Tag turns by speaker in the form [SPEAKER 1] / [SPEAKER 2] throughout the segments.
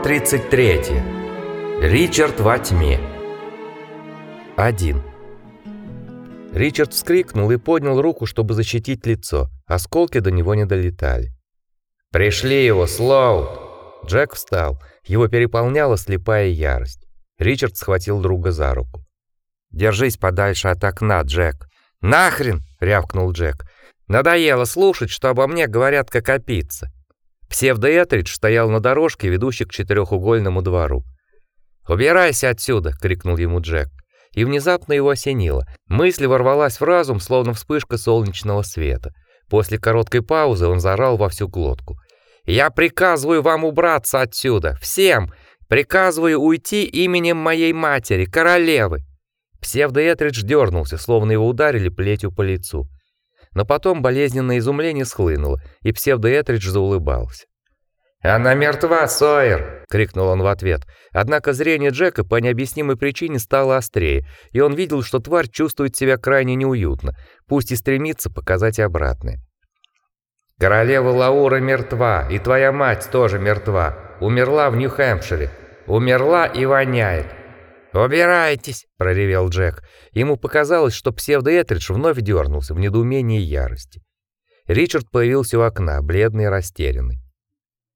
[SPEAKER 1] Глава 33. Ричард во тьме. 1. Ричард вскрикнул и поднял руку, чтобы защитить лицо. Осколки до него не долетали. «Пришли его, Слоут!» Джек встал. Его переполняла слепая ярость. Ричард схватил друга за руку. «Держись подальше от окна, Джек». «Нахрен!» — рявкнул Джек. «Надоело слушать, что обо мне говорят как о пицце». Псевдоэтридж стоял на дорожке, ведущей к четырехугольному двору. "Убирайся отсюда", крикнул ему Джек. И внезапно его осенило. Мысль ворвалась в разум, словно вспышка солнечного света. После короткой паузы он заорал во всю глотку: "Я приказываю вам убраться отсюда, всем! Приказываю уйти именем моей матери, королевы!" Псевдоэтридж дернулся, словно его ударили плетью по лицу но потом болезненное изумление схлынуло, и псевдоэтридж заулыбался. «Она мертва, Сойер!» — крикнул он в ответ. Однако зрение Джека по необъяснимой причине стало острее, и он видел, что тварь чувствует себя крайне неуютно, пусть и стремится показать обратное. «Королева Лаура мертва, и твоя мать тоже мертва. Умерла в Нью-Хэмпшире. Умерла и воняет. «Убирайтесь!» — проревел Джек. Ему показалось, что псевдоэтридж вновь дернулся в недоумении и ярости. Ричард появился у окна, бледный и растерянный.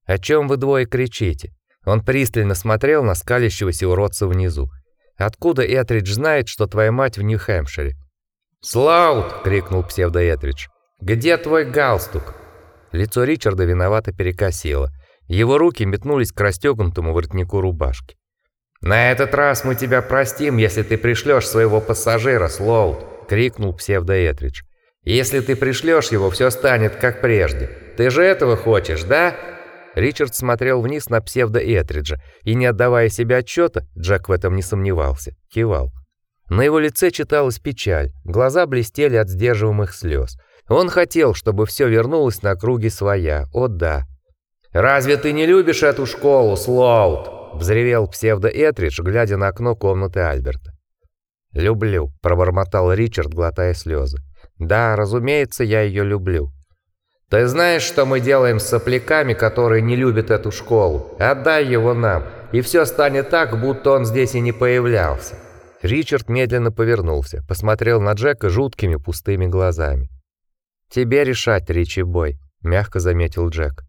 [SPEAKER 1] «О чем вы двое кричите?» Он пристально смотрел на скалящегося уродца внизу. «Откуда Этридж знает, что твоя мать в Нью-Хэмпшире?» «Слаут!» — крикнул псевдоэтридж. «Где твой галстук?» Лицо Ричарда виновато перекосило. Его руки метнулись к расстегнутому воротнику рубашки. «На этот раз мы тебя простим, если ты пришлешь своего пассажира, Слоут!» — крикнул псевдоэтридж. «Если ты пришлешь его, все станет как прежде. Ты же этого хочешь, да?» Ричард смотрел вниз на псевдоэтриджа и, не отдавая себе отчета, Джек в этом не сомневался, кивал. На его лице читалась печаль, глаза блестели от сдерживаемых слез. Он хотел, чтобы все вернулось на круги своя. О да. «Разве ты не любишь эту школу, Слоут?» Взревел псевдоэтридж, глядя на окно комнаты Альберта. "Люблю", пробормотал Ричард, глотая слезы. "Да, разумеется, я ее люблю. Ты знаешь, что мы делаем с сопляками, которые не любят эту школу? Отдай его нам, и все станет так, будто он здесь и не появлялся". Ричард медленно повернулся, посмотрел на Джека жуткими пустыми глазами. "Тебе решать, Ричи Бой", мягко заметил Джек.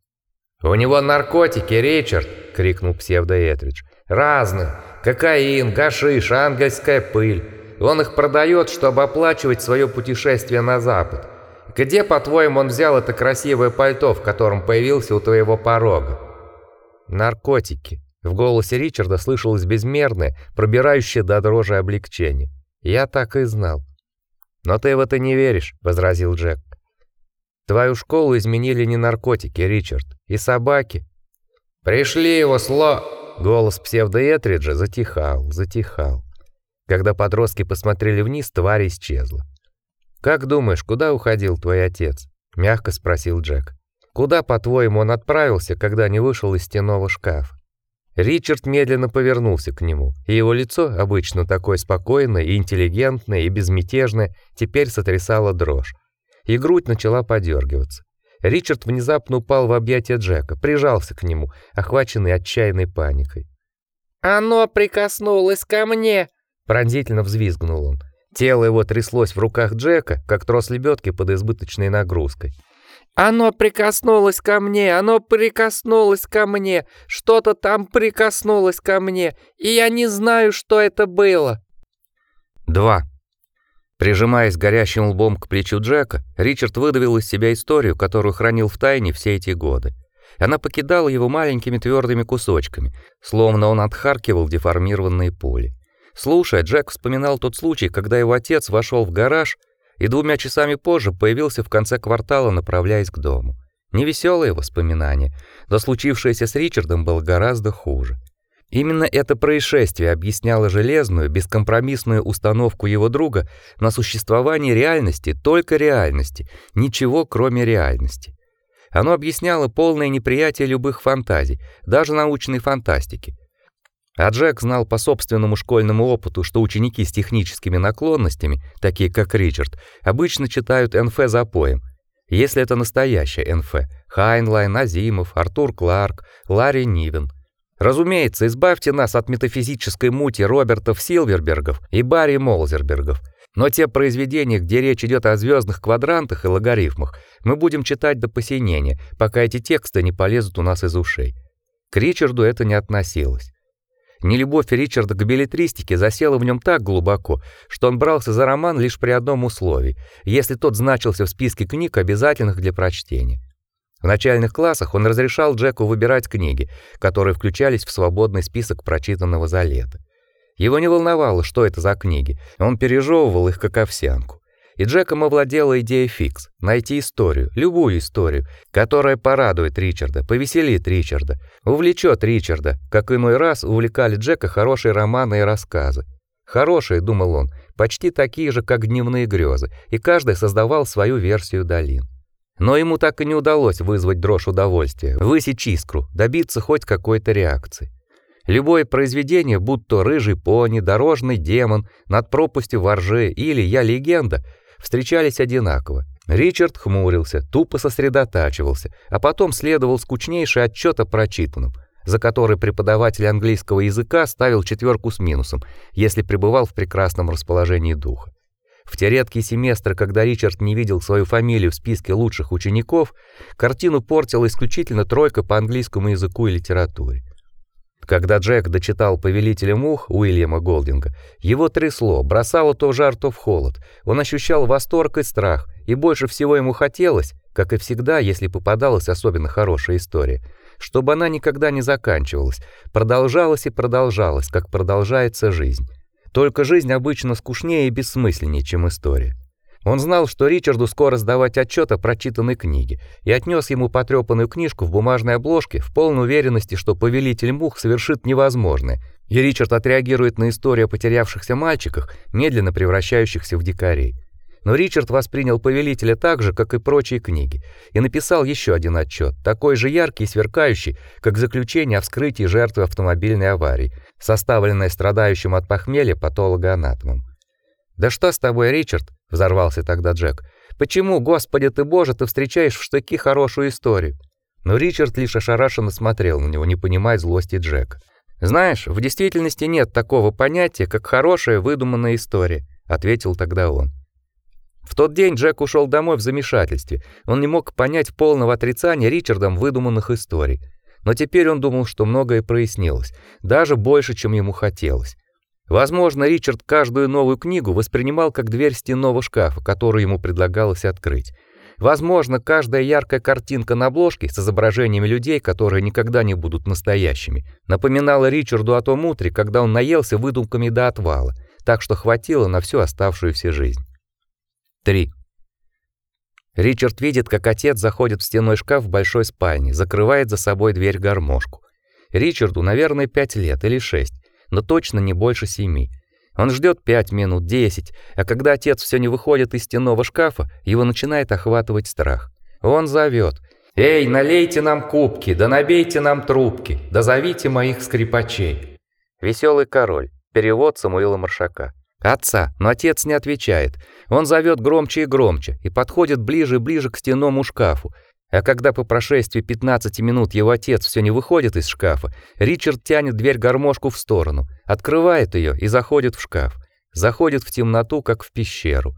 [SPEAKER 1] «У него наркотики, Ричард!» — крикнул псевдоэтридж. «Разные. Кокаин, гашиш, ангельская пыль. Он их продает, чтобы оплачивать свое путешествие на запад. Где, по-твоему, он взял это красивое пальто, в котором появился у твоего порога?» «Наркотики». В голосе Ричарда слышалось безмерное, пробирающее до дрожи облегчение. «Я так и знал». «Но ты в это не веришь», — возразил Джек. «Твою школу изменили не наркотики, Ричард. И собаки. Пришли его сло... Голос псевдоэтриджа затихал, затихал. Когда подростки посмотрели вниз, тварь исчезла. Как думаешь, куда уходил твой отец? мягко спросил Джек. Куда, по-твоему, он отправился, когда не вышел из стенного шкафа? Ричард медленно повернулся к нему, и его лицо, обычно такое спокойное и интеллигентное и безмятежное, теперь сотрясало дрожь, и грудь начала подергиваться. Ричард внезапно упал в объятия Джека, прижался к нему, охваченный отчаянной паникой.
[SPEAKER 2] «Оно прикоснулось ко мне!»
[SPEAKER 1] Пронзительно взвизгнул он. Тело его тряслось в руках Джека, как трос лебедки под избыточной нагрузкой.
[SPEAKER 2] «Оно прикоснулось ко мне! Оно прикоснулось ко мне! Что-то там прикоснулось ко мне! И я не знаю, что это было!»
[SPEAKER 1] Два. Прижимаясь горящим лбом к плечу Джека, Ричард выдавил из себя историю, которую хранил в тайне все эти годы. Она покидала его маленькими твердыми кусочками, словно он отхаркивал деформированные пули. Слушая, Джек вспоминал тот случай, когда его отец вошел в гараж и двумя часами позже появился в конце квартала, направляясь к дому. Невеселые воспоминания, но случившееся с Ричардом было гораздо хуже. Именно это происшествие объясняло железную, бескомпромиссную установку его друга на существование реальности, только реальности, ничего кроме реальности. Оно объясняло полное неприятие любых фантазий, даже научной фантастики. А Джек знал по собственному школьному опыту, что ученики с техническими наклонностями, такие как Ричард, обычно читают НФ за поем. Если это настоящая НФ: Хайнлайн, Азимов, Артур Кларк, Ларри Нивен, Разумеется, избавьте нас от метафизической мути Робертов Силвербергов и Барри Молзербергов. Но те произведения, где речь идет о звездных квадрантах и логарифмах, мы будем читать до посинения, пока эти тексты не полезут у нас из ушей. К Ричарду это не относилось. Нелюбовь Ричарда к беллетристике засела в нем так глубоко, что он брался за роман лишь при одном условии: если тот значился в списке книг, обязательных для прочтения. В начальных классах он разрешал Джеку выбирать книги, которые включались в свободный список прочитанного за лето. Его не волновало, что это за книги. Он пережевывал их как овсянку. И Джеком овладела идея фикс найти историю, любую историю, которая порадует Ричарда, повеселит Ричарда, увлечет Ричарда, как иной раз увлекали Джека хорошие романы и рассказы. Хорошие, думал он, почти такие же, как дневные грезы, и каждый создавал свою версию долин. Но ему так и не удалось вызвать дрожь удовольствия, высечь искру, добиться хоть какой-то реакции. Любое произведение, будь то рыжий пони, дорожный демон, над пропастью воржи или я легенда, встречались одинаково. Ричард хмурился, тупо сосредотачивался, а потом следовал скучнейший отчет о прочитанном, за который преподаватель английского языка ставил четверку с минусом, если пребывал в прекрасном расположении духа. В те редкие семестры, когда Ричард не видел свою фамилию в списке лучших учеников, картину портила исключительно тройка по английскому языку и литературе. Когда Джек дочитал «Повелителя мух» Уильяма Голдинга, его трясло, бросало то жар, то в холод. Он ощущал восторг и страх, и больше всего ему хотелось, как и всегда, если попадалась особенно хорошая история, чтобы она никогда не заканчивалась, продолжалась и продолжалась, как продолжается жизнь. Только жизнь обычно скучнее и бессмысленнее, чем история. Он знал, что Ричарду скоро сдавать отчет о прочитанной книге, и отнес ему потрепанную книжку в бумажной обложке в полной уверенности, что повелитель мух совершит невозможное, и Ричард отреагирует на историю о потерявшихся мальчиках, медленно превращающихся в дикарей. Но Ричард воспринял повелителя так же, как и прочие книги, и написал еще один отчет, такой же яркий и сверкающий, как заключение о вскрытии жертвы автомобильной аварии, составленное страдающим от похмелья патологоанатомом. Да что с тобой, Ричард? взорвался тогда Джек. Почему, Господи ты Боже, ты встречаешь в штыки хорошую историю? Но Ричард лишь ошарашенно смотрел на него, не понимая злости Джека. Знаешь, в действительности нет такого понятия, как хорошая выдуманная история, ответил тогда он. В тот день Джек ушел домой в замешательстве. Он не мог понять полного отрицания Ричардом выдуманных историй. Но теперь он думал, что многое прояснилось, даже больше, чем ему хотелось. Возможно, Ричард каждую новую книгу воспринимал как дверь стенного шкафа, которую ему предлагалось открыть. Возможно, каждая яркая картинка на обложке с изображениями людей, которые никогда не будут настоящими, напоминала Ричарду о том утре, когда он наелся выдумками до отвала, так что хватило на всю оставшуюся жизнь. 3. Ричард видит, как отец заходит в стенной шкаф в большой спальне, закрывает за собой дверь гармошку. Ричарду, наверное, 5 лет или 6 но точно не больше семи. Он ждет пять минут, десять, а когда отец все не выходит из стенного шкафа, его начинает охватывать страх. Он зовет: "Эй, налейте нам кубки, да набейте нам трубки, да зовите моих скрипачей". Веселый король. Перевод Самуила Маршака. Отца, но отец не отвечает. Он зовет громче и громче и подходит ближе и ближе к стенному шкафу, а когда по прошествии 15 минут его отец все не выходит из шкафа, Ричард тянет дверь-гармошку в сторону, открывает ее и заходит в шкаф. Заходит в темноту, как в пещеру.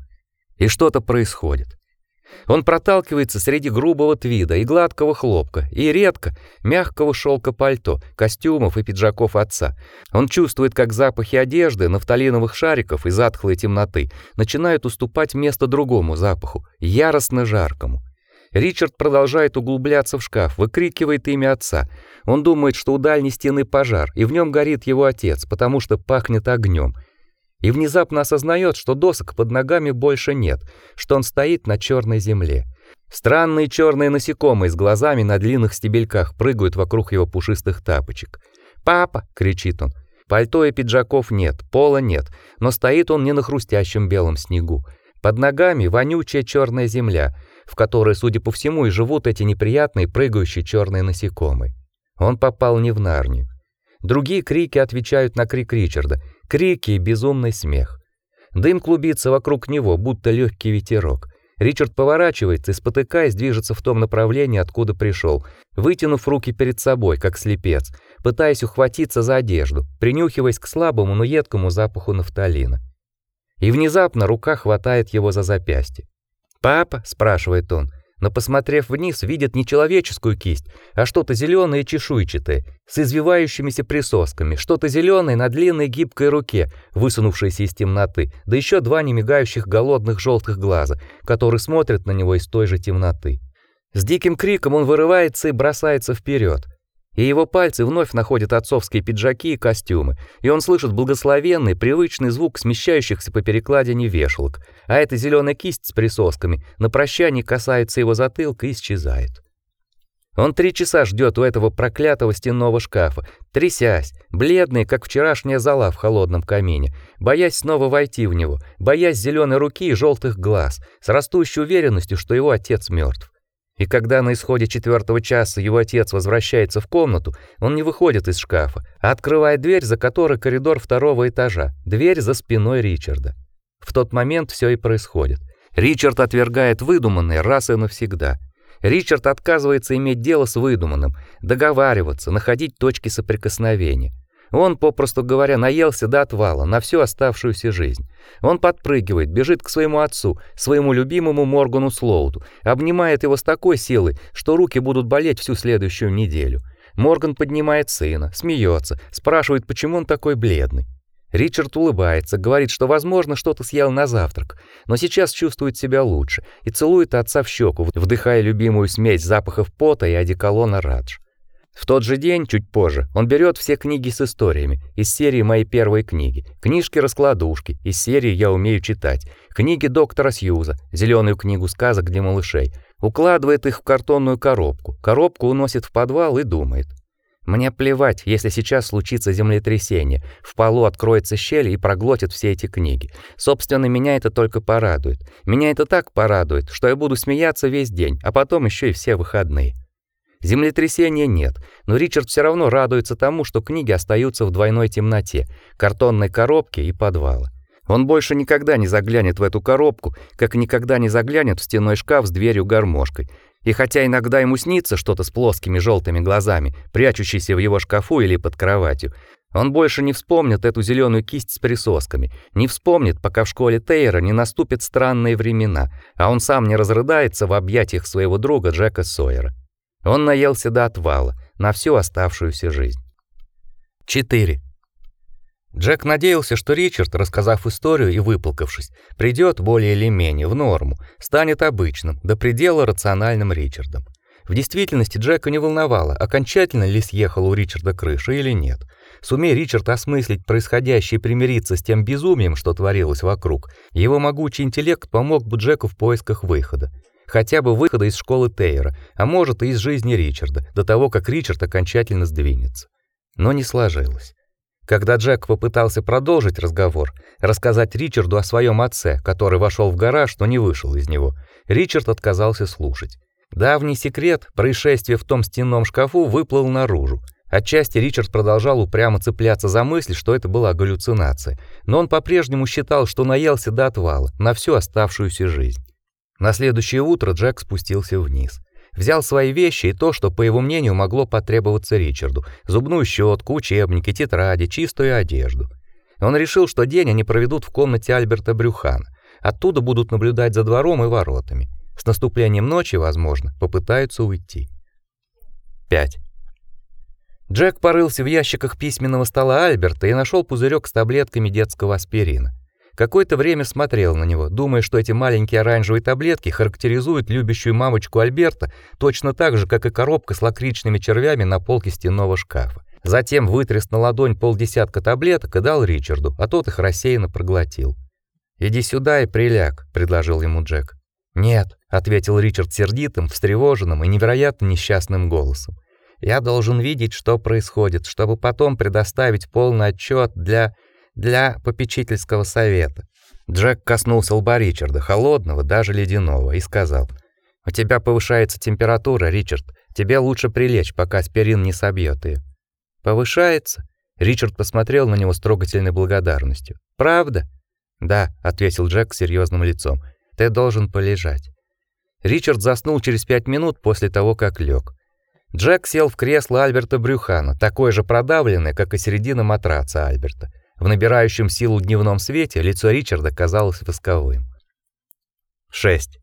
[SPEAKER 1] И что-то происходит. Он проталкивается среди грубого твида и гладкого хлопка, и редко мягкого шелка пальто, костюмов и пиджаков отца. Он чувствует, как запахи одежды, нафталиновых шариков и затхлой темноты начинают уступать место другому запаху, яростно жаркому. Ричард продолжает углубляться в шкаф, выкрикивает имя отца. Он думает, что у дальней стены пожар, и в нем горит его отец, потому что пахнет огнем. И внезапно осознает, что досок под ногами больше нет, что он стоит на черной земле. Странные черные насекомые с глазами на длинных стебельках прыгают вокруг его пушистых тапочек. "Папа!" кричит он. Пальто и пиджаков нет, пола нет, но стоит он не на хрустящем белом снегу. Под ногами вонючая черная земля, в которой, судя по всему, и живут эти неприятные прыгающие черные насекомые. Он попал не в Нарнию. Другие крики отвечают на крик Ричарда, крики и безумный смех. Дым клубится вокруг него, будто легкий ветерок. Ричард поворачивается и спотыкаясь движется в том направлении, откуда пришел, вытянув руки перед собой, как слепец. пытаясь ухватиться за одежду, принюхиваясь к слабому, но едкому запаху нафталина. И внезапно рука хватает его за запястье. "Папа?" спрашивает он, но посмотрев вниз, видит не человеческую кисть, а что-то зеленое и чешуйчатое, с извивающимися присосками, что-то зеленое на длинной гибкой руке, высунувшееся из темноты, да еще два немигающих голодных желтых глаза, которые смотрят на него из той же темноты. С диким криком он вырывается и бросается вперед и его пальцы вновь находят отцовские пиджаки и костюмы, и он слышит благословенный, привычный звук смещающихся по перекладине вешалок, а эта зеленая кисть с присосками на прощание касается его затылка и исчезает. Он три часа ждет у этого проклятого стенного шкафа, трясясь, бледный, как вчерашняя зола в холодном камине, боясь снова войти в него, боясь зеленой руки и желтых глаз, с растущей уверенностью, что его отец мертв. И когда на исходе четвертого часа его отец возвращается в комнату, он не выходит из шкафа, а открывает дверь, за которой коридор второго этажа, дверь за спиной Ричарда. В тот момент все и происходит. Ричард отвергает выдуманное раз и навсегда. Ричард отказывается иметь дело с выдуманным, договариваться, находить точки соприкосновения. Он, попросту говоря, наелся до отвала на всю оставшуюся жизнь. Он подпрыгивает, бежит к своему отцу, своему любимому Моргану Слоуту, обнимает его с такой силой, что руки будут болеть всю следующую неделю. Морган поднимает сына, смеется, спрашивает, почему он такой бледный. Ричард улыбается, говорит, что, возможно, что-то съел на завтрак, но сейчас чувствует себя лучше и целует отца в щеку, вдыхая любимую смесь запахов пота и одеколона Радж. В тот же день, чуть позже, он берет все книги с историями из серии «Мои первые книги», книжки-раскладушки из серии «Я умею читать», книги доктора Сьюза, зеленую книгу сказок для малышей, укладывает их в картонную коробку, коробку уносит в подвал и думает. Мне плевать, если сейчас случится землетрясение, в полу откроется щель и проглотит все эти книги. Собственно, меня это только порадует. Меня это так порадует, что я буду смеяться весь день, а потом еще и все выходные. Землетрясения нет, но Ричард все равно радуется тому, что книги остаются в двойной темноте, картонной коробке и подвала. Он больше никогда не заглянет в эту коробку, как никогда не заглянет в стенной шкаф с дверью-гармошкой. И хотя иногда ему снится что-то с плоскими желтыми глазами, прячущееся в его шкафу или под кроватью, он больше не вспомнит эту зеленую кисть с присосками, не вспомнит, пока в школе Тейра не наступят странные времена, а он сам не разрыдается в объятиях своего друга Джека Сойера. Он наелся до отвала на всю оставшуюся жизнь. 4. Джек надеялся, что Ричард, рассказав историю и выплакавшись, придет более или менее в норму, станет обычным, до предела рациональным Ричардом. В действительности Джека не волновало, окончательно ли съехала у Ричарда крыша или нет. Сумей Ричард осмыслить происходящее и примириться с тем безумием, что творилось вокруг, его могучий интеллект помог бы Джеку в поисках выхода хотя бы выхода из школы Тейра, а может и из жизни Ричарда, до того, как Ричард окончательно сдвинется. Но не сложилось. Когда Джек попытался продолжить разговор, рассказать Ричарду о своем отце, который вошел в гараж, но не вышел из него, Ричард отказался слушать. Давний секрет, происшествие в том стенном шкафу, выплыл наружу. Отчасти Ричард продолжал упрямо цепляться за мысль, что это была галлюцинация, но он по-прежнему считал, что наелся до отвала на всю оставшуюся жизнь. На следующее утро Джек спустился вниз. Взял свои вещи и то, что, по его мнению, могло потребоваться Ричарду: зубную щетку, учебники, тетради, чистую одежду. Он решил, что день они проведут в комнате Альберта Брюхана. Оттуда будут наблюдать за двором и воротами. С наступлением ночи, возможно, попытаются уйти. 5. Джек порылся в ящиках письменного стола Альберта и нашел пузырек с таблетками детского аспирина. Какое-то время смотрел на него, думая, что эти маленькие оранжевые таблетки характеризуют любящую мамочку Альберта точно так же, как и коробка с лакричными червями на полке стенного шкафа. Затем вытряс на ладонь полдесятка таблеток и дал Ричарду, а тот их рассеянно проглотил. «Иди сюда и приляг», — предложил ему Джек. «Нет», — ответил Ричард сердитым, встревоженным и невероятно несчастным голосом. «Я должен видеть, что происходит, чтобы потом предоставить полный отчет для для попечительского совета. Джек коснулся лба Ричарда, холодного, даже ледяного, и сказал: "У тебя повышается температура, Ричард. Тебе лучше прилечь, пока аспирин не собьет ее". "Повышается?" Ричард посмотрел на него с трогательной благодарностью. "Правда?" "Да", ответил Джек с серьезным лицом. "Ты должен полежать". Ричард заснул через пять минут после того, как лег. Джек сел в кресло Альберта Брюхана, такое же продавленное, как и середина матраца Альберта. В набирающем силу дневном свете лицо Ричарда казалось восковым. 6.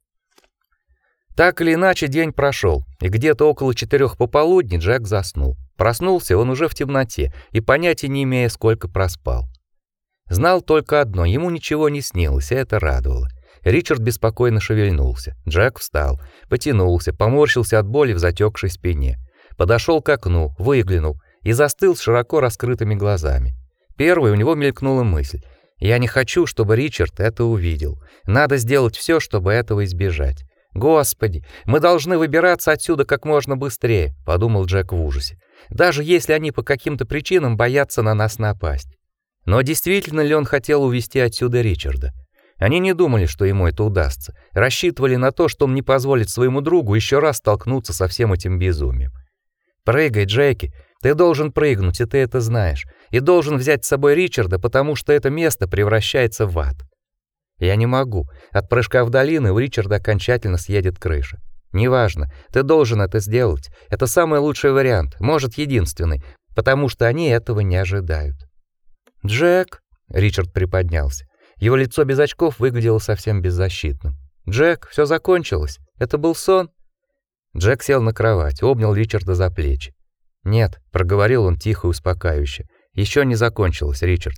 [SPEAKER 1] Так или иначе день прошел, и где-то около четырех пополудни Джек заснул. Проснулся он уже в темноте и понятия не имея, сколько проспал. Знал только одно: ему ничего не снилось, и это радовало. Ричард беспокойно шевельнулся. Джек встал, потянулся, поморщился от боли в затекшей спине. Подошел к окну, выглянул и застыл с широко раскрытыми глазами. Первой у него мелькнула мысль: я не хочу, чтобы Ричард это увидел. Надо сделать все, чтобы этого избежать. Господи, мы должны выбираться отсюда как можно быстрее, подумал Джек в ужасе. Даже если они по каким-то причинам боятся на нас напасть. Но действительно ли он хотел увести отсюда Ричарда? Они не думали, что ему это удастся. Рассчитывали на то, что он не позволит своему другу еще раз столкнуться со всем этим безумием. Прыгай, Джеки, ты должен прыгнуть, и ты это знаешь. И должен взять с собой Ричарда, потому что это место превращается в ад. Я не могу. От прыжка в долину у Ричарда окончательно съедет крыша. Неважно, ты должен это сделать. Это самый лучший вариант, может, единственный, потому что они этого не ожидают. Джек, Ричард приподнялся. Его лицо без очков выглядело совсем беззащитным. Джек, все закончилось. Это был сон. Джек сел на кровать, обнял Ричарда за плечи. "Нет", проговорил он тихо и успокаивающе. Еще не закончилось, Ричард.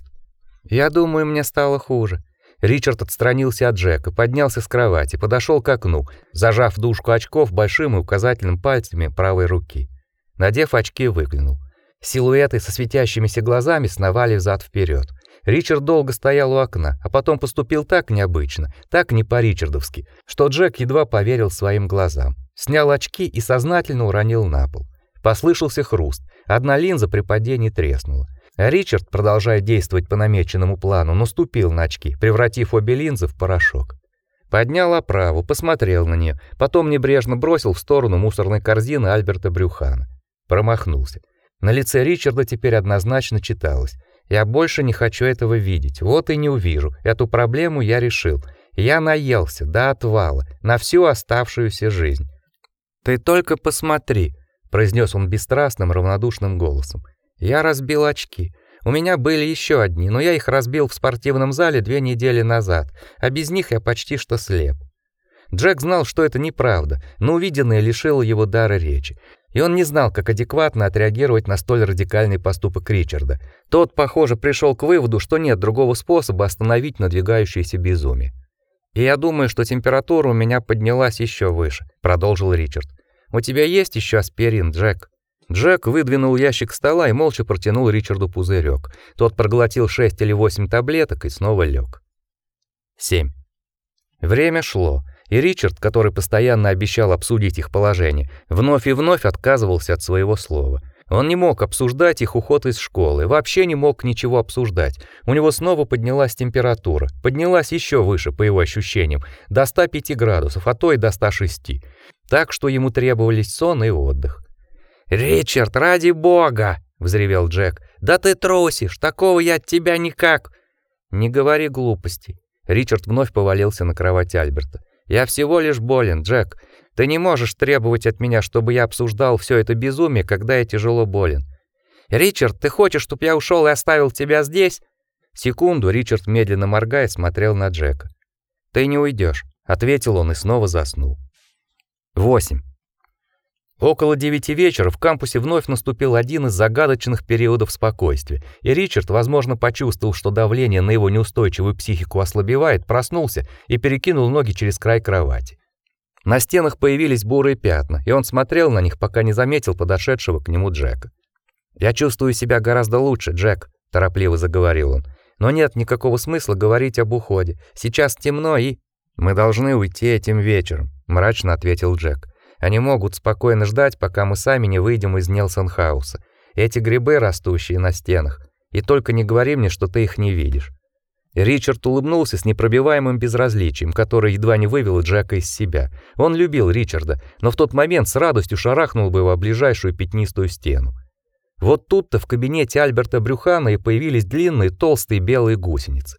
[SPEAKER 1] Я думаю, мне стало хуже. Ричард отстранился от Джека, поднялся с кровати, подошел к окну, зажав дужку очков большим и указательным пальцами правой руки. Надев очки, выглянул. Силуэты со светящимися глазами сновали взад вперед. Ричард долго стоял у окна, а потом поступил так необычно, так не по-ричардовски, что Джек едва поверил своим глазам. Снял очки и сознательно уронил на пол. Послышался хруст. Одна линза при падении треснула. Ричард, продолжая действовать по намеченному плану, наступил на очки, превратив обе линзы в порошок. Поднял оправу, посмотрел на нее, потом небрежно бросил в сторону мусорной корзины Альберта Брюхана. Промахнулся. На лице Ричарда теперь однозначно читалось: "Я больше не хочу этого видеть. Вот и не увижу. Эту проблему я решил. Я наелся до отвала на всю оставшуюся жизнь". "Ты только посмотри", произнес он бесстрастным, равнодушным голосом. Я разбил очки. У меня были еще одни, но я их разбил в спортивном зале две недели назад, а без них я почти что слеп. Джек знал, что это неправда, но увиденное лишило его дара речи. И он не знал, как адекватно отреагировать на столь радикальный поступок Ричарда. Тот, похоже, пришел к выводу, что нет другого способа остановить надвигающееся безумие. «И я думаю, что температура у меня поднялась еще выше», — продолжил Ричард. «У тебя есть еще аспирин, Джек?» Джек выдвинул ящик стола и молча протянул Ричарду пузырек. Тот проглотил шесть или восемь таблеток и снова лег. 7. Время шло, и Ричард, который постоянно обещал обсудить их положение, вновь и вновь отказывался от своего слова. Он не мог обсуждать их уход из школы, вообще не мог ничего обсуждать. У него снова поднялась температура, поднялась еще выше по его ощущениям, до 105 градусов, а то и до 106. Так что ему требовались сон и отдых. «Ричард, ради бога!» — взревел Джек. «Да ты трусишь! Такого я от тебя никак!» «Не говори глупостей!» Ричард вновь повалился на кровать Альберта. «Я всего лишь болен, Джек. Ты не можешь требовать от меня, чтобы я обсуждал все это безумие, когда я тяжело болен. Ричард, ты хочешь, чтобы я ушел и оставил тебя здесь?» Секунду Ричард медленно моргая смотрел на Джека. «Ты не уйдешь», — ответил он и снова заснул. 8. Около девяти вечера в кампусе вновь наступил один из загадочных периодов спокойствия, и Ричард, возможно, почувствовал, что давление на его неустойчивую психику ослабевает, проснулся и перекинул ноги через край кровати. На стенах появились бурые пятна, и он смотрел на них, пока не заметил подошедшего к нему Джека. "Я чувствую себя гораздо лучше, Джек", торопливо заговорил он. "Но нет никакого смысла говорить об уходе. Сейчас темно и мы должны уйти этим вечером", мрачно ответил Джек. Они могут спокойно ждать, пока мы сами не выйдем из Нелсон-хауса. Эти грибы, растущие на стенах. И только не говори мне, что ты их не видишь. Ричард улыбнулся с непробиваемым безразличием, которое едва не вывело Джека из себя. Он любил Ричарда, но в тот момент с радостью шарахнул бы его об ближайшую пятнистую стену. Вот тут-то в кабинете Альберта Брюхана и появились длинные толстые белые гусеницы.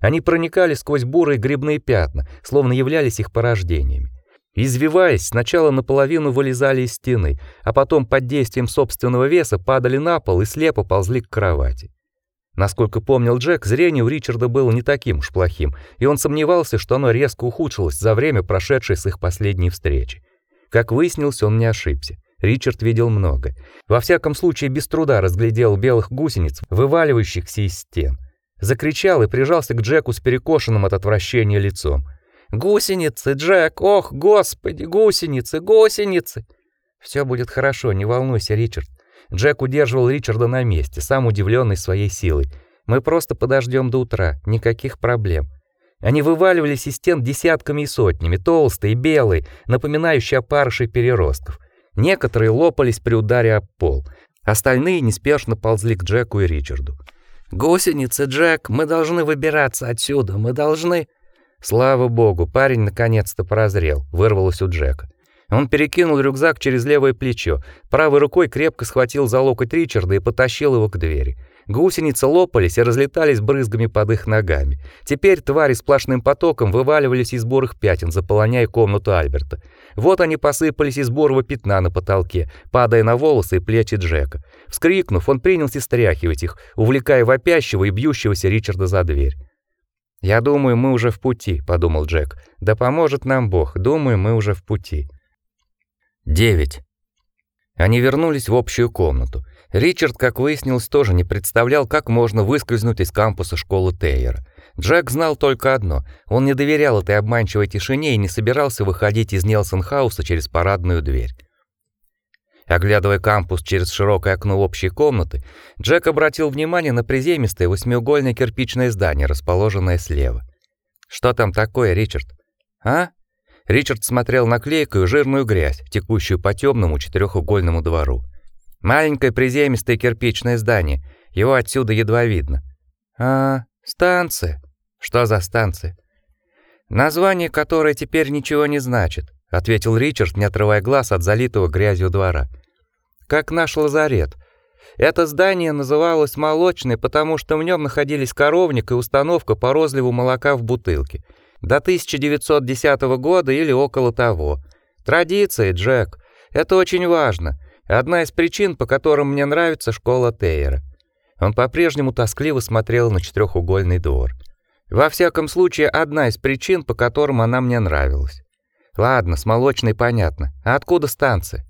[SPEAKER 1] Они проникали сквозь бурые грибные пятна, словно являлись их порождениями. Извиваясь, сначала наполовину вылезали из стены, а потом под действием собственного веса падали на пол и слепо ползли к кровати. Насколько помнил Джек, зрение у Ричарда было не таким уж плохим, и он сомневался, что оно резко ухудшилось за время, прошедшее с их последней встречи. Как выяснилось, он не ошибся. Ричард видел много. Во всяком случае, без труда разглядел белых гусениц, вываливающихся из стен. Закричал и прижался к Джеку с перекошенным от отвращения лицом. «Гусеницы, Джек! Ох, господи, гусеницы, гусеницы!» «Все будет хорошо, не волнуйся, Ричард». Джек удерживал Ричарда на месте, сам удивленный своей силой. «Мы просто подождем до утра, никаких проблем». Они вываливались из стен десятками и сотнями, толстые, белые, напоминающие опарышей переростков. Некоторые лопались при ударе об пол, остальные неспешно ползли к Джеку и Ричарду. «Гусеницы, Джек, мы должны выбираться отсюда, мы должны...» Слава богу, парень наконец-то прозрел, вырвалось у Джека. Он перекинул рюкзак через левое плечо, правой рукой крепко схватил за локоть Ричарда и потащил его к двери. Гусеницы лопались и разлетались брызгами под их ногами. Теперь твари сплошным потоком вываливались из бурых пятен, заполоняя комнату Альберта. Вот они посыпались из бурого пятна на потолке, падая на волосы и плечи Джека. Вскрикнув, он принялся стряхивать их, увлекая вопящего и бьющегося Ричарда за дверь. «Я думаю, мы уже в пути», — подумал Джек. «Да поможет нам Бог. Думаю, мы уже в пути». 9. Они вернулись в общую комнату. Ричард, как выяснилось, тоже не представлял, как можно выскользнуть из кампуса школы Тейера. Джек знал только одно: он не доверял этой обманчивой тишине и не собирался выходить из Нелсон-хауса через парадную дверь. Оглядывая кампус через широкое окно общей комнаты, Джек обратил внимание на приземистое восьмиугольное кирпичное здание, расположенное слева. Что там такое, Ричард? А? Ричард смотрел на клейкую жирную грязь, текущую по темному четырехугольному двору. Маленькое приземистое кирпичное здание. Его отсюда едва видно. А, станция. Что за станция? Название которое теперь ничего не значит, ответил Ричард, не отрывая глаз от залитого грязью двора. Как наш лазарет. Это здание называлось молочной, потому что в нем находились коровник и установка по розливу молока в бутылке. До 1910 года или около того. Традиции, Джек. Это очень важно. Одна из причин, по которым мне нравится школа Тейера. Он по-прежнему тоскливо смотрел на четырехугольный двор. Во всяком случае, одна из причин, по которым она мне нравилась. Ладно, с молочной понятно. А откуда станция?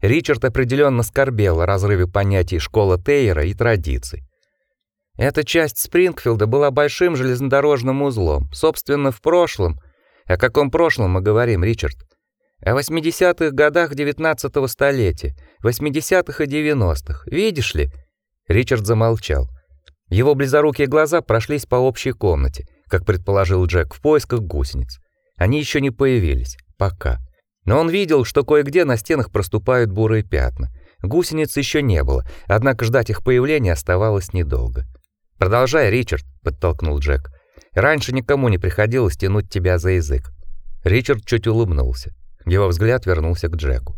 [SPEAKER 1] Ричард определенно скорбел о разрыве понятий школа Тейера и традиций. Эта часть Спрингфилда была большим железнодорожным узлом. Собственно, в прошлом. О каком прошлом мы говорим, Ричард? О 80-х годах 19-го столетия, 80-х и 90-х. Видишь ли? Ричард замолчал. Его близорукие глаза прошлись по общей комнате, как предположил Джек, в поисках гусениц. Они еще не появились пока. Но он видел, что кое-где на стенах проступают бурые пятна. Гусениц еще не было, однако ждать их появления оставалось недолго. "Продолжай, Ричард", подтолкнул Джек. "Раньше никому не приходилось тянуть тебя за язык". Ричард чуть улыбнулся. Его взгляд вернулся к Джеку.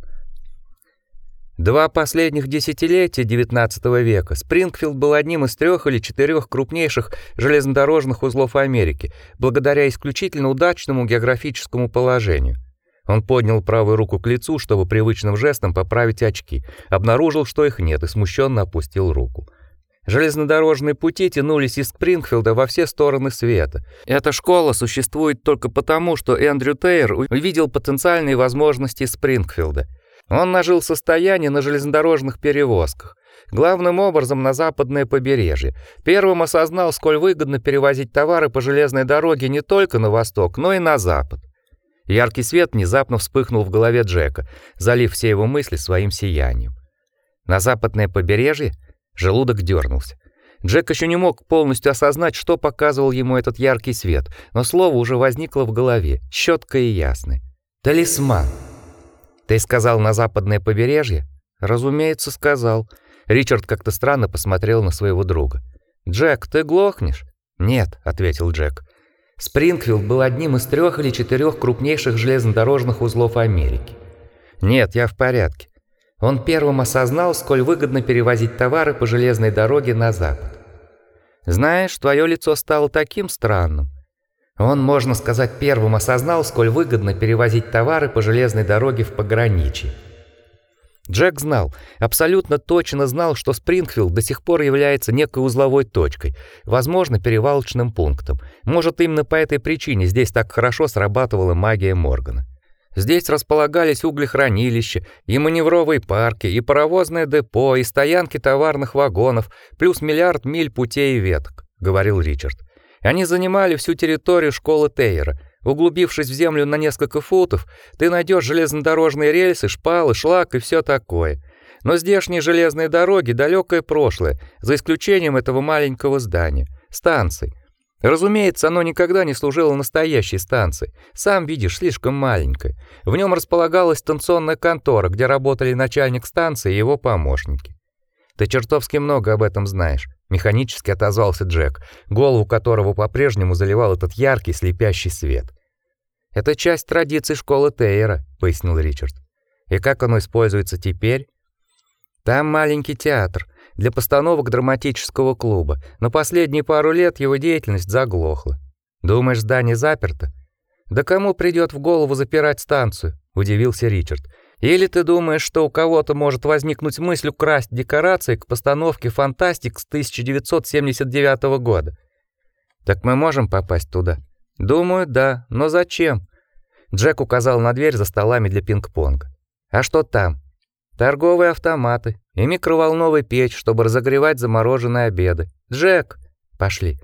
[SPEAKER 1] Два последних десятилетия XIX века Спрингфилд был одним из трех или четырех крупнейших железнодорожных узлов Америки, благодаря исключительно удачному географическому положению. Он поднял правую руку к лицу, чтобы привычным жестом поправить очки, обнаружил, что их нет, и смущенно опустил руку. Железнодорожные пути тянулись из Спрингфилда во все стороны света. Эта школа существует только потому, что Эндрю Тейер увидел потенциальные возможности Спрингфилда. Он нажил состояние на железнодорожных перевозках, главным образом на западное побережье. Первым осознал, сколь выгодно перевозить товары по железной дороге не только на восток, но и на запад. Яркий свет внезапно вспыхнул в голове Джека, залив все его мысли своим сиянием. На западное побережье Желудок дернулся. Джек еще не мог полностью осознать, что показывал ему этот яркий свет, но слово уже возникло в голове, четко и ясно. Талисман. Ты сказал на западное побережье? Разумеется, сказал. Ричард как-то странно посмотрел на своего друга. Джек, ты глохнешь? Нет, ответил Джек. Спрингфилд был одним из трех или четырех крупнейших железнодорожных узлов Америки. Нет, я в порядке. Он первым осознал, сколь выгодно перевозить товары по железной дороге на запад. Знаешь, твое лицо стало таким странным. Он, можно сказать, первым осознал, сколь выгодно перевозить товары по железной дороге в пограничье. Джек знал, абсолютно точно знал, что Спрингфилд до сих пор является некой узловой точкой, возможно, перевалочным пунктом. Может, именно по этой причине здесь так хорошо срабатывала магия Моргана. Здесь располагались углехранилища, и маневровые парки, и паровозное депо, и стоянки товарных вагонов, плюс миллиард миль путей и веток, говорил Ричард. Они занимали всю территорию школы Тейера, Углубившись в землю на несколько футов, ты найдешь железнодорожные рельсы, шпалы, шлак и все такое. Но здешние железные дороги далекое прошлое, за исключением этого маленького здания, станции. Разумеется, оно никогда не служило настоящей станцией. Сам видишь, слишком маленькое. В нем располагалась станционная контора, где работали начальник станции и его помощники. Ты чертовски много об этом знаешь, механически отозвался Джек, голову которого по-прежнему заливал этот яркий слепящий свет. Это часть традиций школы Тейера, пояснил Ричард. И как оно используется теперь? Там маленький театр для постановок драматического клуба. Но последние пару лет его деятельность заглохла. Думаешь, здание заперто? Да кому придет в голову запирать станцию? удивился Ричард. Или ты думаешь, что у кого-то может возникнуть мысль украсть декорации к постановке Фантастик с 1979 года? Так мы можем попасть туда. Думаю, да, но зачем? Джек указал на дверь за столами для пинг-понга. А что там? Торговые автоматы и микроволновая печь, чтобы разогревать замороженные обеды. Джек, пошли.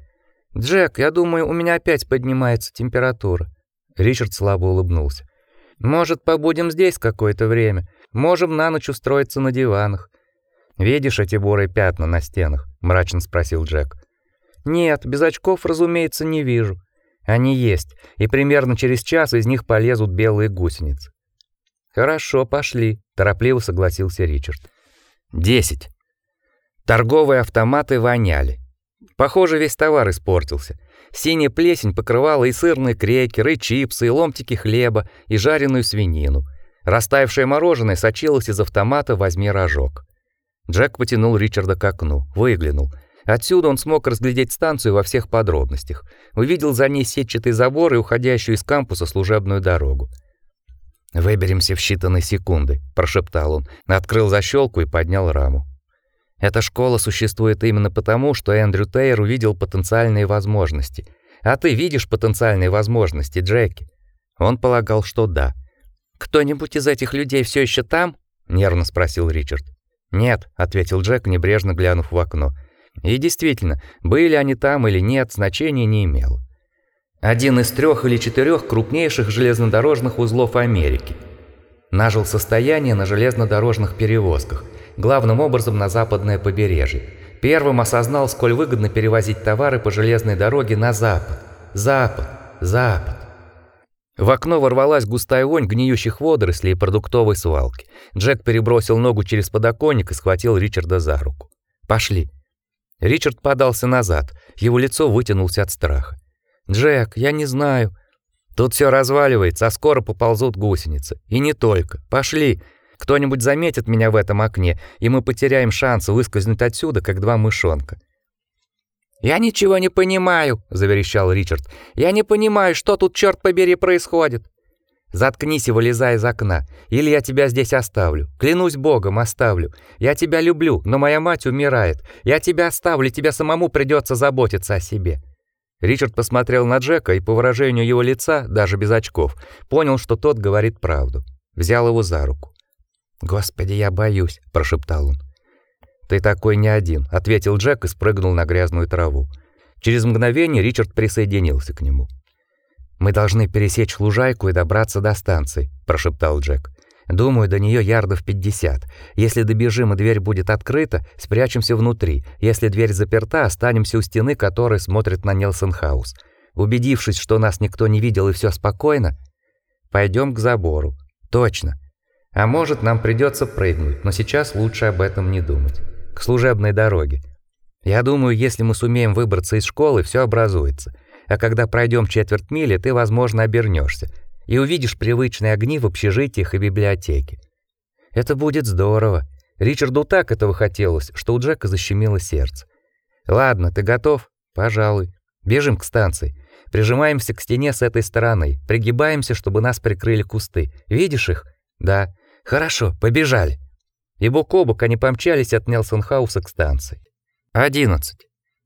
[SPEAKER 1] Джек, я думаю, у меня опять поднимается температура. Ричард слабо улыбнулся. Может, побудем здесь какое-то время? Можем на ночь устроиться на диванах. Видишь эти бурые пятна на стенах? мрачно спросил Джек. Нет, без очков, разумеется, не вижу. Они есть, и примерно через час из них полезут белые гусеницы. Хорошо, пошли, торопливо согласился Ричард. 10. Торговые автоматы воняли. Похоже, весь товар испортился. Синяя плесень покрывала и сырные крекеры, и чипсы, и ломтики хлеба, и жареную свинину. Растаявшее мороженое сочилось из автомата «Возьми рожок». Джек потянул Ричарда к окну, выглянул. Отсюда он смог разглядеть станцию во всех подробностях. Увидел за ней сетчатый забор и уходящую из кампуса служебную дорогу. «Выберемся в считанные секунды», — прошептал он, открыл защелку и поднял раму. Эта школа существует именно потому, что Эндрю Тейр увидел потенциальные возможности. А ты видишь потенциальные возможности, Джеки? Он полагал, что да. Кто-нибудь из этих людей все еще там? нервно спросил Ричард. Нет, ответил Джек, небрежно глянув в окно. И действительно, были они там или нет, значения не имело. Один из трех или четырех крупнейших железнодорожных узлов Америки. Нажил состояние на железнодорожных перевозках, главным образом на западное побережье. Первым осознал, сколь выгодно перевозить товары по железной дороге на запад. Запад, запад. В окно ворвалась густая вонь гниющих водорослей и продуктовой свалки. Джек перебросил ногу через подоконник и схватил Ричарда за руку. «Пошли», Ричард подался назад, его лицо вытянулось от страха. «Джек, я не знаю. Тут все разваливается, а скоро поползут гусеницы. И не только. Пошли. Кто-нибудь заметит меня в этом окне, и мы потеряем шанс выскользнуть отсюда, как два мышонка». «Я ничего не понимаю», — заверещал Ричард. «Я не понимаю, что тут, черт побери, происходит». Заткнись и вылезай из окна, или я тебя здесь оставлю. Клянусь богом, оставлю. Я тебя люблю, но моя мать умирает. Я тебя оставлю, тебе самому придется заботиться о себе. Ричард посмотрел на Джека и по выражению его лица, даже без очков, понял, что тот говорит правду. Взял его за руку. "Господи, я боюсь", прошептал он. "Ты такой не один", ответил Джек и спрыгнул на грязную траву. Через мгновение Ричард присоединился к нему. Мы должны пересечь лужайку и добраться до станции, прошептал Джек. Думаю, до нее ярдов 50. Если добежим и дверь будет открыта, спрячемся внутри. Если дверь заперта, останемся у стены, которая смотрит на Нельсон-хаус. Убедившись, что нас никто не видел и все спокойно, пойдем к забору. Точно. А может, нам придется прыгнуть, но сейчас лучше об этом не думать. К служебной дороге. Я думаю, если мы сумеем выбраться из школы, все образуется а когда пройдем четверть мили, ты, возможно, обернешься и увидишь привычные огни в общежитиях и библиотеке. Это будет здорово. Ричарду так этого хотелось, что у Джека защемило сердце. Ладно, ты готов? Пожалуй. Бежим к станции. Прижимаемся к стене с этой стороны, пригибаемся, чтобы нас прикрыли кусты. Видишь их? Да. Хорошо, побежали. И бок о бок они помчались от Нелсон-хауса к станции. 11.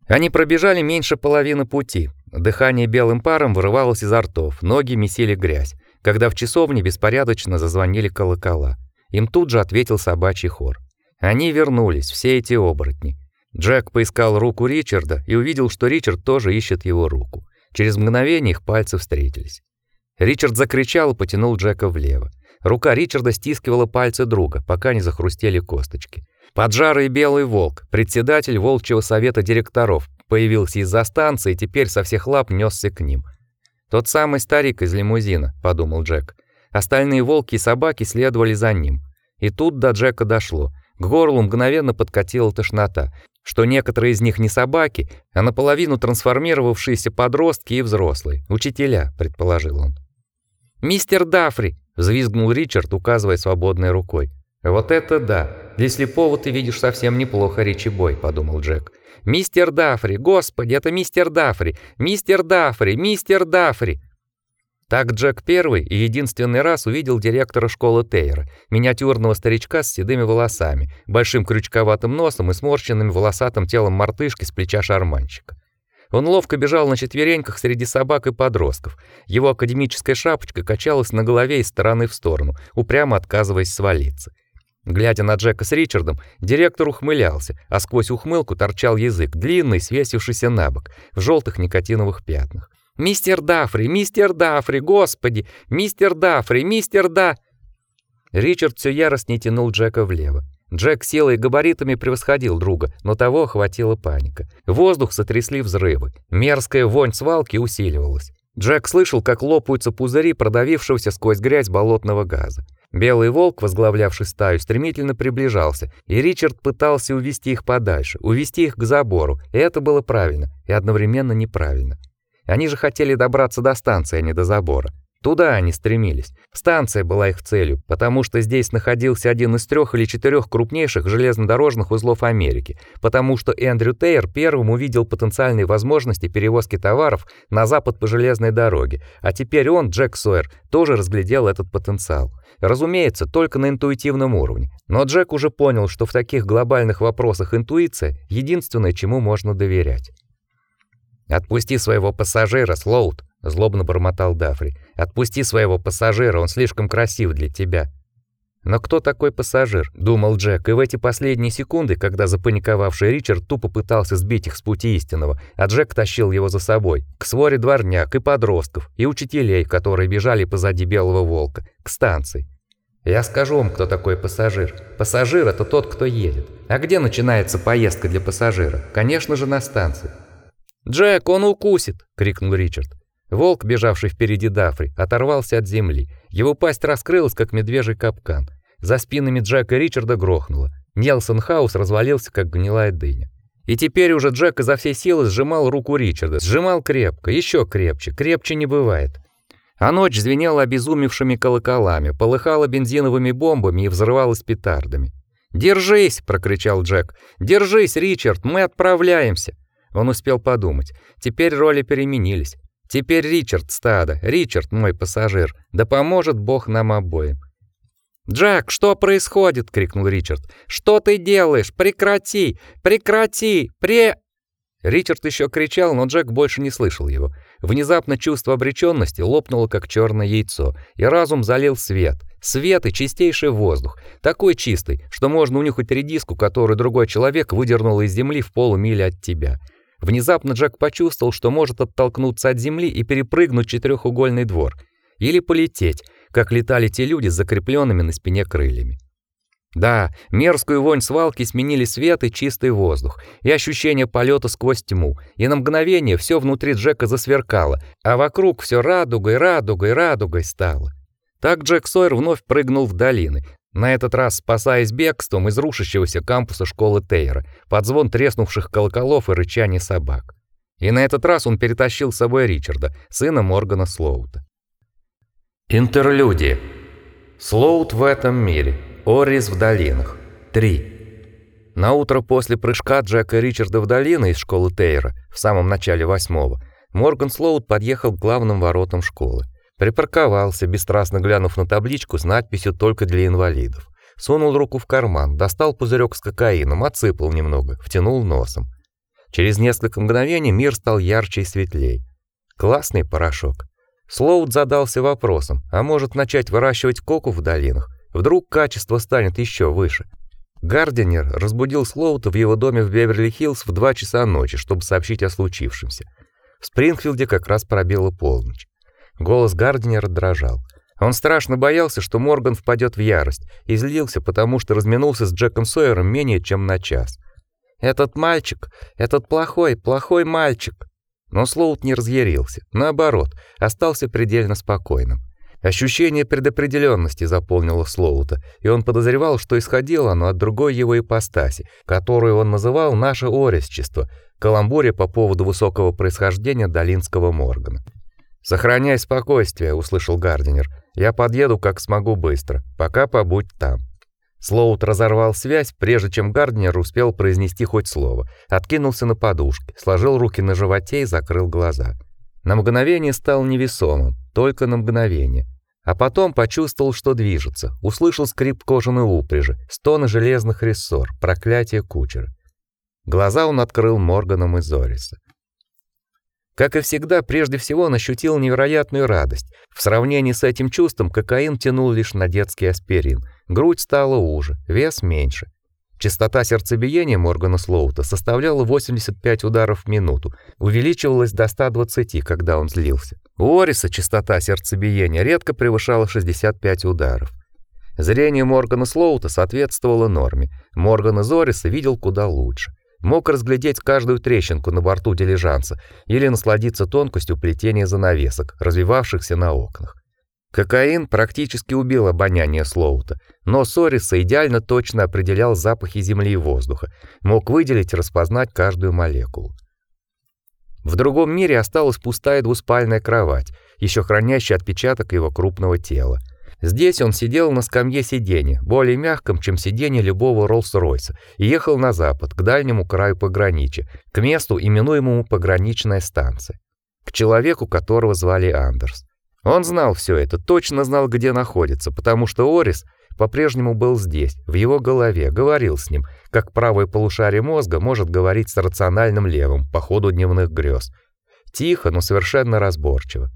[SPEAKER 1] Они пробежали меньше половины пути. Дыхание белым паром вырывалось изо ртов, ноги месили грязь, когда в часовне беспорядочно зазвонили колокола. Им тут же ответил собачий хор. Они вернулись, все эти оборотни. Джек поискал руку Ричарда и увидел, что Ричард тоже ищет его руку. Через мгновение их пальцы встретились. Ричард закричал и потянул Джека влево. Рука Ричарда стискивала пальцы друга, пока не захрустели косточки. Поджарый белый волк, председатель волчьего совета директоров, появился из-за станции и теперь со всех лап нёсся к ним. Тот самый старик из лимузина, подумал Джек. Остальные волки и собаки следовали за ним. И тут до Джека дошло. К горлу мгновенно подкатила тошнота, что некоторые из них не собаки, а наполовину трансформировавшиеся подростки и взрослые, учителя, предположил он. Мистер Дафри, взвизгнул Ричард, указывая свободной рукой. Вот это да. Для слепого ты видишь совсем неплохо, Ричи Бой, подумал Джек. Мистер Дафри, господи, это мистер Дафри. Мистер Дафри, мистер Дафри. Так Джек первый и единственный раз увидел директора школы Тейра, миниатюрного старичка с седыми волосами, большим крючковатым носом и сморщенным волосатым телом мартышки с плеча шарманщика. Он ловко бежал на четвереньках среди собак и подростков. Его академическая шапочка качалась на голове из стороны в сторону, упрямо отказываясь свалиться. Глядя на Джека с Ричардом, директор ухмылялся, а сквозь ухмылку торчал язык, длинный, свесившийся набок, в желтых никотиновых пятнах. Мистер Дафри, мистер Дафри, господи, мистер Дафри, мистер Да. Ричард все яростнее тянул Джека влево. Джек силой и габаритами превосходил друга, но того охватила паника. Воздух сотрясли взрывы. Мерзкая вонь свалки усиливалась. Джек слышал, как лопаются пузыри продавившегося сквозь грязь болотного газа. Белый волк, возглавлявший стаю, стремительно приближался, и Ричард пытался увести их подальше, увести их к забору, и это было правильно и одновременно неправильно. Они же хотели добраться до станции, а не до забора. Туда они стремились. Станция была их целью, потому что здесь находился один из трех или четырех крупнейших железнодорожных узлов Америки, потому что Эндрю Тейер первым увидел потенциальные возможности перевозки товаров на запад по железной дороге, а теперь он, Джек Сойер, тоже разглядел этот потенциал. Разумеется, только на интуитивном уровне. Но Джек уже понял, что в таких глобальных вопросах интуиция единственное, чему можно доверять. Отпусти своего пассажира, Слоут, злобно бормотал Дафри. Отпусти своего пассажира, он слишком красив для тебя. Но кто такой пассажир? думал Джек, и в эти последние секунды, когда запаниковавший Ричард тупо пытался сбить их с пути истинного, а Джек тащил его за собой, к своре дворняг и подростков, и учителей, которые бежали позади белого волка, к станции. Я скажу вам, кто такой пассажир. Пассажир это тот, кто едет. А где начинается поездка для пассажира? Конечно же, на станции. «Джек, он укусит!» — крикнул Ричард. Волк, бежавший впереди Дафри, оторвался от земли. Его пасть раскрылась, как медвежий капкан. За спинами Джека и Ричарда грохнуло. Нелсон Хаус развалился, как гнилая дыня. И теперь уже Джек изо всей силы сжимал руку Ричарда. Сжимал крепко, еще крепче. Крепче не бывает. А ночь звенела обезумевшими колоколами, полыхала бензиновыми бомбами и взрывалась петардами. «Держись!» — прокричал Джек. «Держись, Ричард, мы отправляемся!» Он успел подумать. Теперь роли переменились. Теперь Ричард стадо, Ричард мой пассажир. Да поможет Бог нам обоим. «Джек, что происходит?» — крикнул Ричард. «Что ты делаешь? Прекрати! Прекрати! Пре...» Ричард еще кричал, но Джек больше не слышал его. Внезапно чувство обреченности лопнуло, как черное яйцо, и разум залил свет. Свет и чистейший воздух, такой чистый, что можно унюхать редиску, которую другой человек выдернул из земли в полумиле от тебя. Внезапно Джек почувствовал, что может оттолкнуться от земли и перепрыгнуть четырехугольный двор. Или полететь, как летали те люди с закрепленными на спине крыльями. Да, мерзкую вонь свалки сменили свет и чистый воздух, и ощущение полета сквозь тьму, и на мгновение все внутри Джека засверкало, а вокруг все радугой, радугой, радугой стало. Так Джек Сойер вновь прыгнул в долины, на этот раз спасаясь бегством из рушащегося кампуса школы Тейра, под звон треснувших колоколов и рычание собак. И на этот раз он перетащил с собой Ричарда, сына Моргана Слоута. Интерлюдия. Слоут в этом мире. Орис в долинах. 3. На утро после прыжка Джека Ричарда в долину из школы Тейра в самом начале восьмого Морган Слоуд подъехал к главным воротам школы. Припарковался, бесстрастно глянув на табличку с надписью «Только для инвалидов». Сунул руку в карман, достал пузырек с кокаином, отсыпал немного, втянул носом. Через несколько мгновений мир стал ярче и светлей. Классный порошок. Слоуд задался вопросом, а может начать выращивать коку в долинах? Вдруг качество станет еще выше. Гардинер разбудил Слоута в его доме в Беверли-Хиллз в 2 часа ночи, чтобы сообщить о случившемся. В Спрингфилде как раз пробила полночь. Голос Гардинера дрожал. Он страшно боялся, что Морган впадет в ярость, и злился, потому что разминулся с Джеком Сойером менее чем на час. Этот мальчик, этот плохой, плохой мальчик. Но Слоут не разъярился, наоборот, остался предельно спокойным. Ощущение предопределенности заполнило Слоута, и он подозревал, что исходило оно от другой его ипостаси, которую он называл наше оресчество, каламбуре по поводу высокого происхождения долинского Моргана. «Сохраняй спокойствие», — услышал Гардинер. «Я подъеду, как смогу быстро. Пока побудь там». Слоут разорвал связь, прежде чем Гарднер успел произнести хоть слово. Откинулся на подушке, сложил руки на животе и закрыл глаза. На мгновение стал невесомым, только на мгновение. А потом почувствовал, что движется, услышал скрип кожаной упряжи, стоны железных рессор, проклятие кучера. Глаза он открыл Морганом и Зориса. Как и всегда, прежде всего он ощутил невероятную радость. В сравнении с этим чувством кокаин тянул лишь на детский аспирин. Грудь стала уже, вес меньше. Частота сердцебиения Моргана Слоута составляла 85 ударов в минуту, увеличивалась до 120, когда он злился. У Ориса частота сердцебиения редко превышала 65 ударов. Зрение Моргана Слоута соответствовало норме. Морган из Ориса видел куда лучше мог разглядеть каждую трещинку на борту дилижанса или насладиться тонкостью плетения занавесок, развивавшихся на окнах. Кокаин практически убил обоняние Слоута, но Сориса идеально точно определял запахи земли и воздуха, мог выделить и распознать каждую молекулу. В другом мире осталась пустая двуспальная кровать, еще хранящая отпечаток его крупного тела. Здесь он сидел на скамье сиденья, более мягком, чем сиденье любого Роллс-Ройса, и ехал на запад, к дальнему краю пограничья, к месту, именуемому пограничная станция, к человеку, которого звали Андерс. Он знал все это, точно знал, где находится, потому что Орис по-прежнему был здесь, в его голове, говорил с ним, как правое полушарие мозга может говорить с рациональным левым по ходу дневных грез. Тихо, но совершенно разборчиво.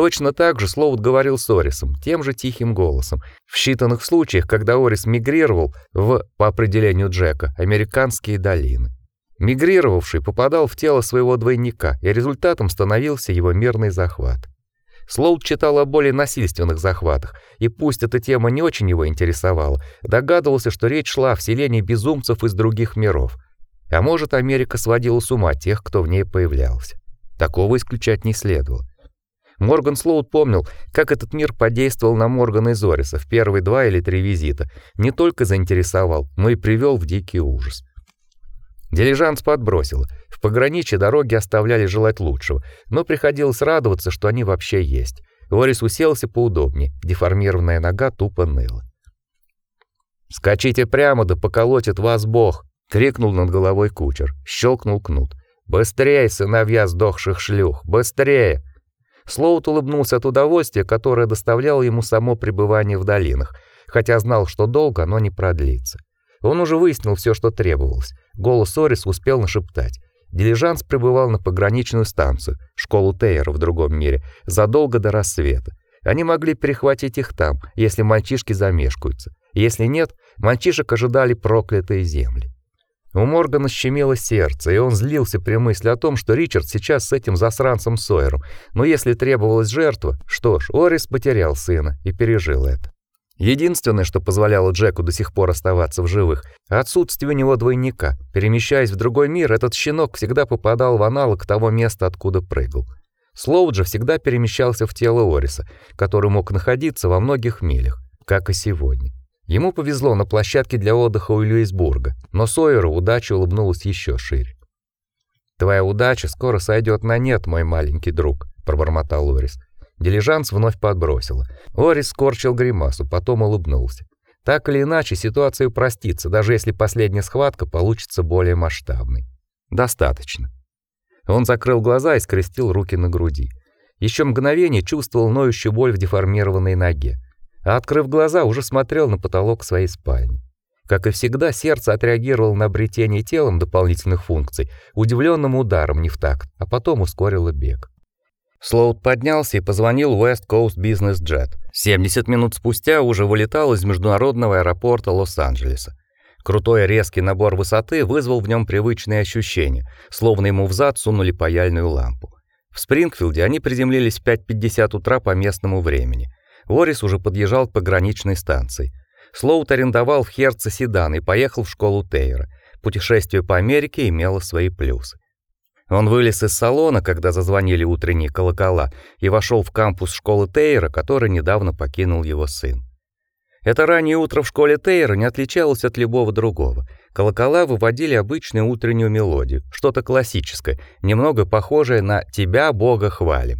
[SPEAKER 1] Точно так же Слоут говорил с Орисом, тем же тихим голосом. В считанных случаях, когда Орис мигрировал в, по определению Джека, американские долины. Мигрировавший попадал в тело своего двойника, и результатом становился его мирный захват. Слоут читал о более насильственных захватах, и пусть эта тема не очень его интересовала, догадывался, что речь шла о вселении безумцев из других миров. А может, Америка сводила с ума тех, кто в ней появлялся. Такого исключать не следовало. Морган Слоут помнил, как этот мир подействовал на Моргана и Зориса в первые два или три визита. Не только заинтересовал, но и привел в дикий ужас. Дилижанс подбросило. В пограничье дороги оставляли желать лучшего, но приходилось радоваться, что они вообще есть. Орис уселся поудобнее, деформированная нога тупо ныла. «Скачите прямо, да поколотит вас Бог!» — крикнул над головой кучер. Щелкнул кнут. «Быстрее, сыновья сдохших шлюх! Быстрее!» Слоут улыбнулся от удовольствия, которое доставляло ему само пребывание в долинах, хотя знал, что долго оно не продлится. Он уже выяснил все, что требовалось. Голос Орис успел нашептать. Дилижанс прибывал на пограничную станцию, школу Тейера в другом мире, задолго до рассвета. Они могли перехватить их там, если мальчишки замешкаются. Если нет, мальчишек ожидали проклятые земли. У Моргана щемило сердце, и он злился при мысли о том, что Ричард сейчас с этим засранцем Сойером. Но если требовалась жертва, что ж, Орис потерял сына и пережил это. Единственное, что позволяло Джеку до сих пор оставаться в живых, отсутствие у него двойника. Перемещаясь в другой мир, этот щенок всегда попадал в аналог того места, откуда прыгал. Слоуд же всегда перемещался в тело Ориса, который мог находиться во многих милях, как и сегодня. Ему повезло на площадке для отдыха у Льюисбурга, но Сойеру удача улыбнулась еще шире. «Твоя удача скоро сойдет на нет, мой маленький друг», — пробормотал Орис. Дилижанс вновь подбросило. Орис скорчил гримасу, потом улыбнулся. Так или иначе, ситуация упростится, даже если последняя схватка получится более масштабной. Достаточно. Он закрыл глаза и скрестил руки на груди. Еще мгновение чувствовал ноющую боль в деформированной ноге, а открыв глаза, уже смотрел на потолок своей спальни. Как и всегда, сердце отреагировало на обретение телом дополнительных функций удивленным ударом не в такт, а потом ускорило бег. Слоут поднялся и позвонил West Coast Business Jet. 70 минут спустя уже вылетал из международного аэропорта Лос-Анджелеса. Крутой резкий набор высоты вызвал в нем привычные ощущения, словно ему в зад сунули паяльную лампу. В Спрингфилде они приземлились в 5:50 утра по местному времени. Орис уже подъезжал к пограничной станции. Слоут арендовал в Херце седан и поехал в школу Тейра. Путешествие по Америке имело свои плюсы. Он вылез из салона, когда зазвонили утренние колокола, и вошел в кампус школы Тейра, который недавно покинул его сын. Это раннее утро в школе Тейра не отличалось от любого другого. Колокола выводили обычную утреннюю мелодию, что-то классическое, немного похожее на «Тебя, Бога, хвалим».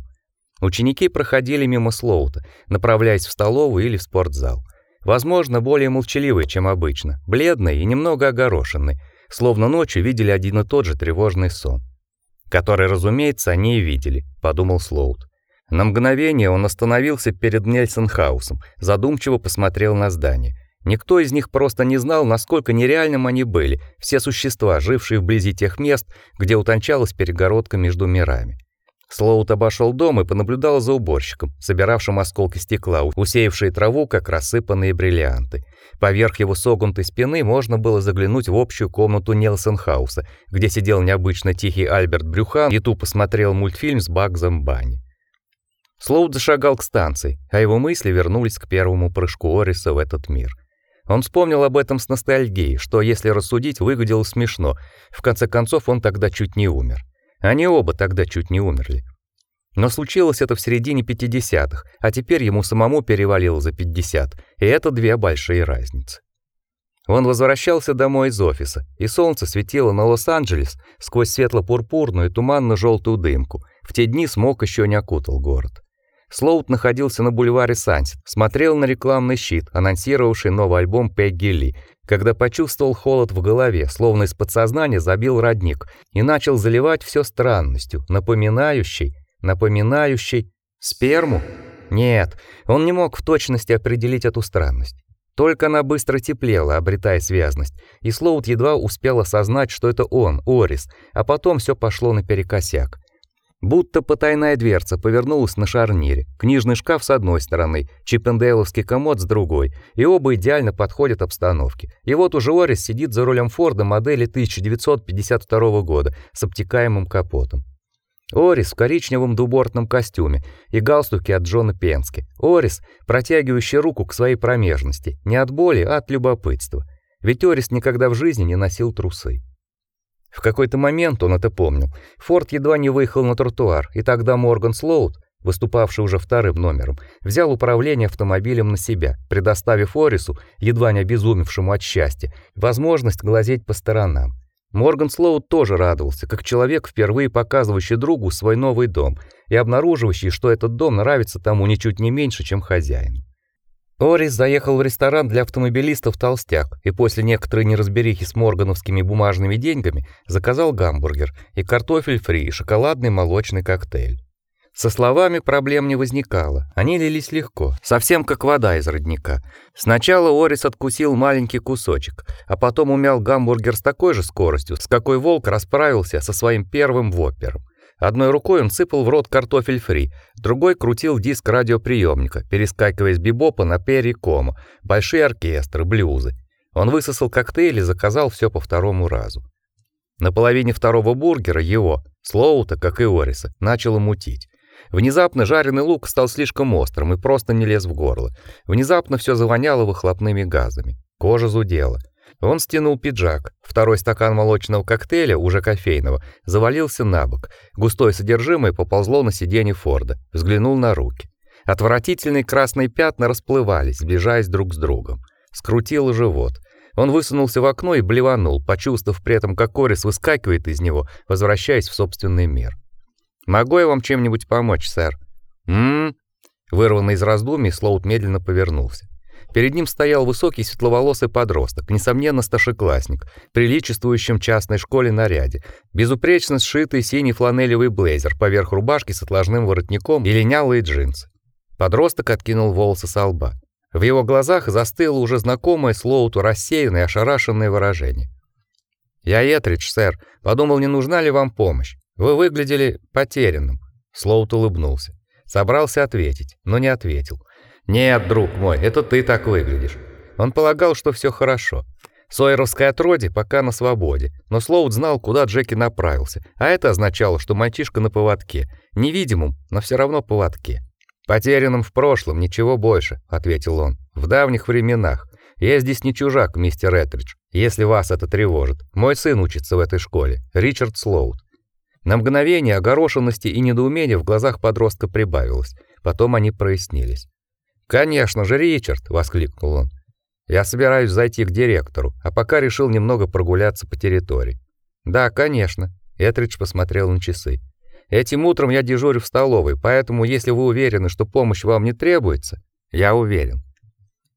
[SPEAKER 1] Ученики проходили мимо Слоута, направляясь в столовую или в спортзал. Возможно, более молчаливые, чем обычно, бледные и немного огорошенные, словно ночью видели один и тот же тревожный сон, который, разумеется, они и видели, подумал Слоут. На мгновение он остановился перед Нельсонхаусом, задумчиво посмотрел на здание. Никто из них просто не знал, насколько нереальным они были, все существа, жившие вблизи тех мест, где утончалась перегородка между мирами. Слоут обошел дом и понаблюдал за уборщиком, собиравшим осколки стекла, усеявшие траву, как рассыпанные бриллианты. Поверх его согнутой спины можно было заглянуть в общую комнату Нельсонхауса, где сидел необычно тихий Альберт Брюхан и тупо смотрел мультфильм с Багзом Банни. Слоут зашагал к станции, а его мысли вернулись к первому прыжку Ориса в этот мир. Он вспомнил об этом с ностальгией, что, если рассудить, выглядело смешно. В конце концов, он тогда чуть не умер. Они оба тогда чуть не умерли. Но случилось это в середине 50-х, а теперь ему самому перевалило за 50, и это две большие разницы. Он возвращался домой из офиса, и солнце светило на Лос-Анджелес сквозь светло-пурпурную туманно желтую дымку. В те дни смог еще не окутал город. Слоут находился на бульваре Сансет, смотрел на рекламный щит, анонсировавший новый альбом Пегги Ли, когда почувствовал холод в голове, словно из подсознания забил родник, и начал заливать все странностью, напоминающей, напоминающей сперму. Нет, он не мог в точности определить эту странность. Только она быстро теплела, обретая связность, и Слоут едва успел осознать, что это он, Орис, а потом все пошло наперекосяк. Будто потайная дверца повернулась на шарнире. Книжный шкаф с одной стороны, чиппендейловский комод с другой, и оба идеально подходят обстановке. И вот уже Орис сидит за рулем Форда модели 1952 года с обтекаемым капотом. Орис в коричневом двубортном костюме и галстуке от Джона Пенски. Орис, протягивающий руку к своей промежности, не от боли, а от любопытства. Ведь Орис никогда в жизни не носил трусы. В какой-то момент он это помнил. Форд едва не выехал на тротуар, и тогда Морган Слоут, выступавший уже вторым номером, взял управление автомобилем на себя, предоставив Орису, едва не обезумевшему от счастья, возможность глазеть по сторонам. Морган Слоут тоже радовался, как человек, впервые показывающий другу свой новый дом и обнаруживающий, что этот дом нравится тому ничуть не меньше, чем хозяину. Орис заехал в ресторан для автомобилистов Толстяк и после некоторой неразберихи с моргановскими бумажными деньгами заказал гамбургер и картофель фри и шоколадный молочный коктейль. Со словами проблем не возникало. Они лились легко, совсем как вода из родника. Сначала Орис откусил маленький кусочек, а потом умял гамбургер с такой же скоростью, с какой волк расправился со своим первым воппером. Одной рукой он сыпал в рот картофель фри, другой крутил диск радиоприемника, перескакивая с бибопа на перри-кома, большие оркестры, блюзы. Он высосал коктейль и заказал все по второму разу. На половине второго бургера его, Слоута, как и Ориса, начало мутить. Внезапно жареный лук стал слишком острым и просто не лез в горло. Внезапно все завоняло выхлопными газами. Кожа зудела. Он стянул пиджак. Второй стакан молочного коктейля, уже кофейного, завалился на бок. Густое содержимое поползло на сиденье Форда. Взглянул на руки. Отвратительные красные пятна расплывались, сближаясь друг с другом. Скрутило живот. Он высунулся в окно и блеванул, почувствовав при этом, как Корис выскакивает из него, возвращаясь в собственный мир. «Могу я вам чем-нибудь помочь, сэр?» «М-м-м». Вырванный из раздумий, Слоут медленно повернулся. Перед ним стоял высокий светловолосый подросток, несомненно старшеклассник, приличествующим частной школе наряде, безупречно сшитый синий фланелевый блейзер поверх рубашки с отложным воротником и линялые джинсы. Подросток откинул волосы с лба. В его глазах застыло уже знакомое Слоуту рассеянное, ошарашенное выражение. «Я Этридж, сэр. Подумал, не нужна ли вам помощь. Вы выглядели потерянным». Слоут улыбнулся. Собрался ответить, но не ответил. «Нет, друг мой, это ты так выглядишь». Он полагал, что все хорошо. Сойеровское отродье пока на свободе, но Слоут знал, куда Джеки направился, а это означало, что мальчишка на поводке, невидимом, но все равно поводке. «Потерянным в прошлом, ничего больше», — ответил он. «В давних временах. Я здесь не чужак, мистер Этридж, если вас это тревожит. Мой сын учится в этой школе, Ричард Слоут». На мгновение огорошенности и недоумения в глазах подростка прибавилось, потом они прояснились. «Конечно же, Ричард!» — воскликнул он. «Я собираюсь зайти к директору, а пока решил немного прогуляться по территории». «Да, конечно», — Этридж посмотрел на часы. «Этим утром я дежурю в столовой, поэтому, если вы уверены, что помощь вам не требуется...» «Я уверен».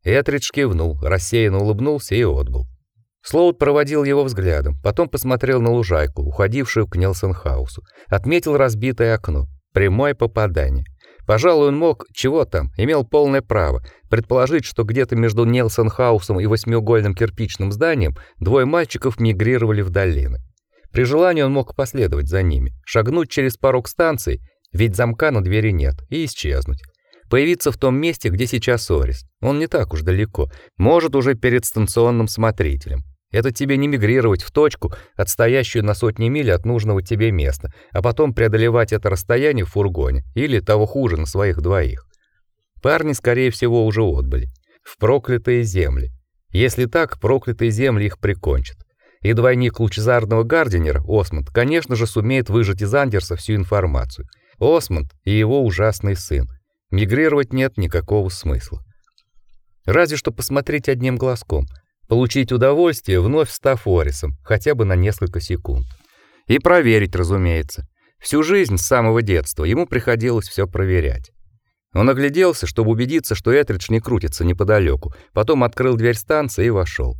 [SPEAKER 1] Этридж кивнул, рассеянно улыбнулся и отбыл. Слоут проводил его взглядом, потом посмотрел на лужайку, уходившую к Нелсон-хаусу, отметил разбитое окно. Прямое попадание. Пожалуй, он мог, чего там, имел полное право предположить, что где-то между Нельсон-хаусом и восьмиугольным кирпичным зданием двое мальчиков мигрировали в долины. При желании он мог последовать за ними, шагнуть через порог станции, ведь замка на двери нет, и исчезнуть. Появиться в том месте, где сейчас Орис. Он не так уж далеко, может уже перед станционным смотрителем. Это тебе не мигрировать в точку, отстоящую на сотни миль от нужного тебе места, а потом преодолевать это расстояние в фургоне или того хуже на своих двоих. Парни, скорее всего, уже отбыли в проклятые земли. Если так, проклятые земли их прикончат. И двойник лучезарного Гардинера, Осмонд, конечно же, сумеет выжать из Андерса всю информацию. Осмонд и его ужасный сын. Мигрировать нет никакого смысла. Разве что посмотреть одним глазком – получить удовольствие, вновь став Орисом, хотя бы на несколько секунд. И проверить, разумеется. Всю жизнь с самого детства ему приходилось все проверять. Он огляделся, чтобы убедиться, что Этридж не крутится неподалеку, потом открыл дверь станции и вошел.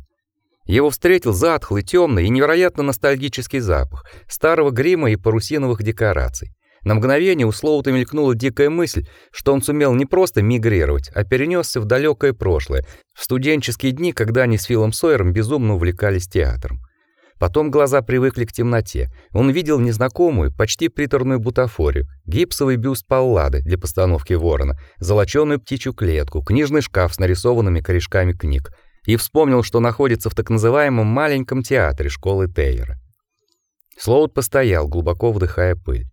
[SPEAKER 1] Его встретил затхлый, темный и невероятно ностальгический запах старого грима и парусиновых декораций. На мгновение у Слоута мелькнула дикая мысль, что он сумел не просто мигрировать, а перенесся в далекое прошлое, в студенческие дни, когда они с Филом Сойером безумно увлекались театром. Потом глаза привыкли к темноте. Он видел незнакомую, почти приторную бутафорию, гипсовый бюст Паллады для постановки ворона, золочёную птичью клетку, книжный шкаф с нарисованными корешками книг и вспомнил, что находится в так называемом маленьком театре школы Тейера. Слоут постоял, глубоко вдыхая пыль.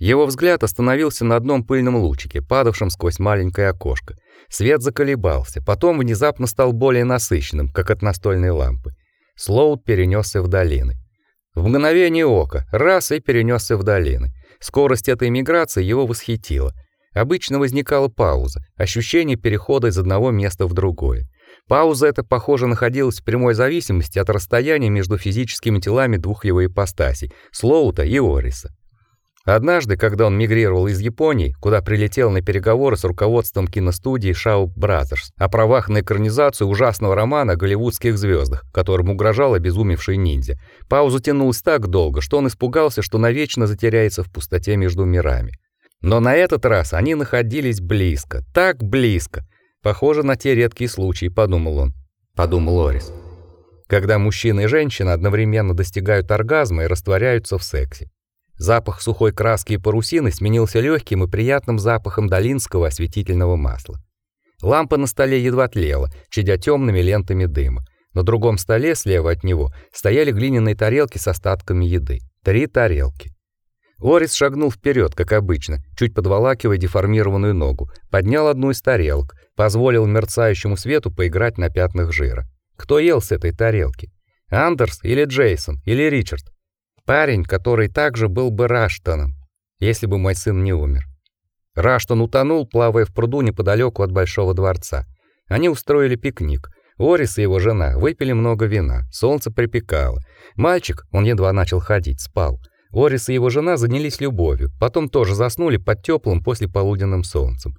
[SPEAKER 1] Его взгляд остановился на одном пыльном лучике, падавшем сквозь маленькое окошко. Свет заколебался, потом внезапно стал более насыщенным, как от настольной лампы. Слоут перенесся в долины. В мгновение ока, раз и перенесся в долины. Скорость этой миграции его восхитила. Обычно возникала пауза, ощущение перехода из одного места в другое. Пауза эта, похоже, находилась в прямой зависимости от расстояния между физическими телами двух его ипостасей Слоута и Ориса. Однажды, когда он мигрировал из Японии, куда прилетел на переговоры с руководством киностудии Shaw Brothers о правах на экранизацию ужасного романа о голливудских звездах, которым угрожал обезумевший ниндзя, пауза тянулась так долго, что он испугался, что навечно затеряется в пустоте между мирами. Но на этот раз они находились близко, так близко. Похоже на те редкие случаи, подумал он. Подумал Орис. Когда мужчина и женщина одновременно достигают оргазма и растворяются в сексе. Запах сухой краски и парусины сменился легким и приятным запахом долинского осветительного масла. Лампа на столе едва тлела, чадя темными лентами дыма. На другом столе слева от него стояли глиняные тарелки с остатками еды. Три тарелки. Орис шагнул вперед, как обычно, чуть подволакивая деформированную ногу, поднял одну из тарелок, позволил мерцающему свету поиграть на пятнах жира. Кто ел с этой тарелки? Андерс или Джейсон или Ричард? Парень, который также был бы Раштоном, если бы мой сын не умер. Раштон утонул, плавая в пруду неподалеку от большого дворца. Они устроили пикник. Орис и его жена выпили много вина. Солнце припекало. Мальчик, он едва начал ходить, спал. Орис и его жена занялись любовью, потом тоже заснули под теплым послеполуденным солнцем.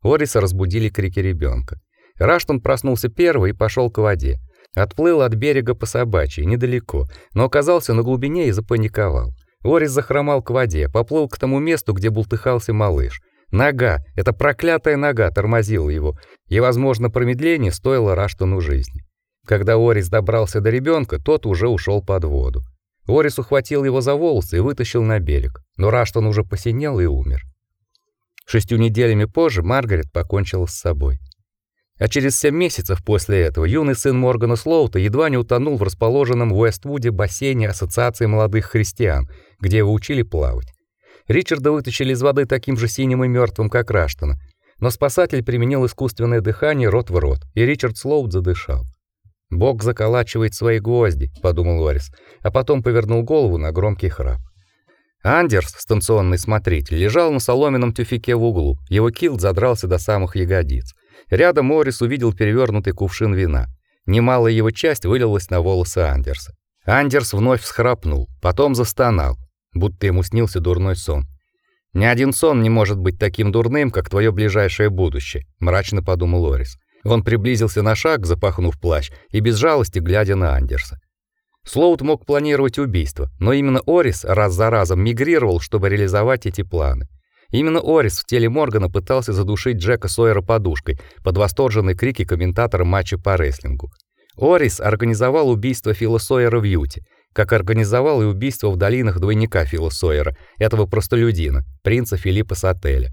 [SPEAKER 1] Ориса разбудили крики ребенка. Раштон проснулся первый и пошел к воде. Отплыл от берега по собачьи, недалеко, но оказался на глубине и запаниковал. Орис захромал к воде, поплыл к тому месту, где бултыхался малыш. Нога, эта проклятая нога тормозила его, и, возможно, промедление стоило Раштону жизни. Когда Орис добрался до ребенка, тот уже ушел под воду. Орис ухватил его за волосы и вытащил на берег, но Раштон уже посинел и умер. Шестью неделями позже Маргарет покончила с собой. А через семь месяцев после этого юный сын Моргана Слоута едва не утонул в расположенном в Уэствуде бассейне Ассоциации молодых христиан, где его учили плавать. Ричарда вытащили из воды таким же синим и мертвым, как Раштона, но спасатель применил искусственное дыхание рот в рот, и Ричард Слоут задышал. Бог заколачивает свои гвозди, подумал Лорис, а потом повернул голову на громкий храп. Андерс, станционный смотритель, лежал на соломенном тюфике в углу. Его килт задрался до самых ягодиц. Рядом Морис увидел перевернутый кувшин вина. Немалая его часть вылилась на волосы Андерса. Андерс вновь всхрапнул, потом застонал, будто ему снился дурной сон. Ни один сон не может быть таким дурным, как твое ближайшее будущее, мрачно подумал Лорис. Он приблизился на шаг, запахнув плащ, и без жалости глядя на Андерса. Слоут мог планировать убийство, но именно Орис раз за разом мигрировал, чтобы реализовать эти планы. Именно Орис в теле Моргана пытался задушить Джека Сойера подушкой под восторженные крики комментатора матча по рестлингу. Орис организовал убийство Фила Сойера в Юте, как организовал и убийство в долинах двойника Фила Сойера, этого простолюдина, принца Филиппа Сателя.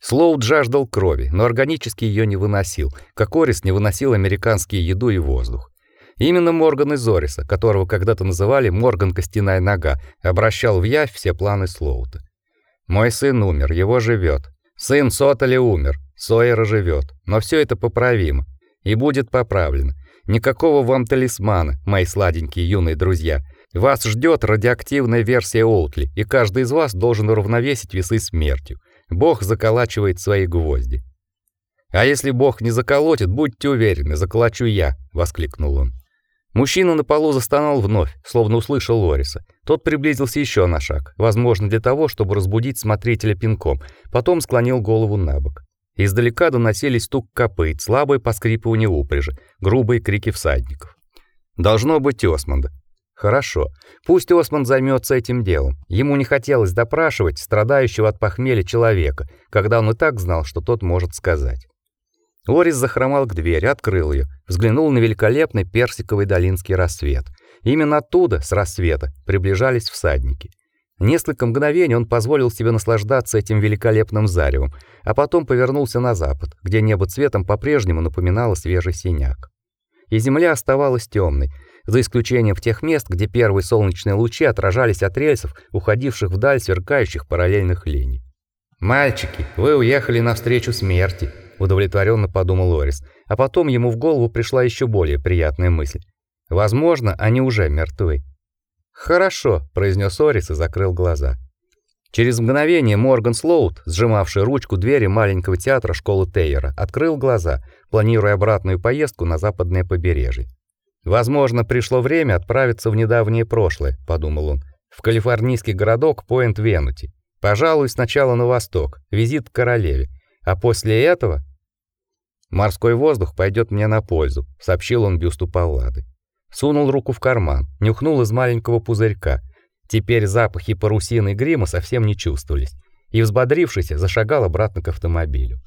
[SPEAKER 1] Слоут жаждал крови, но органически ее не выносил, как Орис не выносил американские еду и воздух. Именно Морган из Ориса, которого когда-то называли Морган Костяная нога, обращал в явь все планы Слоута. Мой сын умер, его живет. Сын Сотали умер, Сойера живет. Но все это поправимо и будет поправлено. Никакого вам талисмана, мои сладенькие юные друзья. Вас ждет радиоактивная версия Олтли, и каждый из вас должен уравновесить весы смертью. Бог заколачивает свои гвозди. А если Бог не заколотит, будьте уверены, заколочу я, воскликнул он. Мужчина на полу застонал вновь, словно услышал Лориса. Тот приблизился еще на шаг, возможно, для того, чтобы разбудить смотрителя пинком, потом склонил голову набок. Издалека доносились стук копыт, слабое поскрипывание упряжи, грубые крики всадников. Должно быть Осмонда. Хорошо. Пусть Осмонд займется этим делом. Ему не хотелось допрашивать страдающего от похмелья человека, когда он и так знал, что тот может сказать. Орис захромал к двери, открыл ее, взглянул на великолепный персиковый долинский рассвет. Именно оттуда, с рассвета, приближались всадники. Несколько мгновений он позволил себе наслаждаться этим великолепным заревом, а потом повернулся на запад, где небо цветом по-прежнему напоминало свежий синяк. И земля оставалась темной, за исключением в тех мест, где первые солнечные лучи отражались от рельсов, уходивших вдаль сверкающих параллельных линий. «Мальчики, вы уехали навстречу смерти», удовлетворенно подумал Лорис, а потом ему в голову пришла еще более приятная мысль. Возможно, они уже мертвы. Хорошо, произнес Орис и закрыл глаза. Через мгновение Морган Слоут, сжимавший ручку двери маленького театра школы Тейера, открыл глаза, планируя обратную поездку на западное побережье. Возможно, пришло время отправиться в недавнее прошлое, подумал он, в калифорнийский городок Пойнт-Венути. Пожалуй, сначала на восток, визит к королеве, а после этого морской воздух пойдет мне на пользу, сообщил он бюсту Паллады. Сунул руку в карман, нюхнул из маленького пузырька. Теперь запахи парусины и грима совсем не чувствовались, и взбодрившись, зашагал обратно к автомобилю.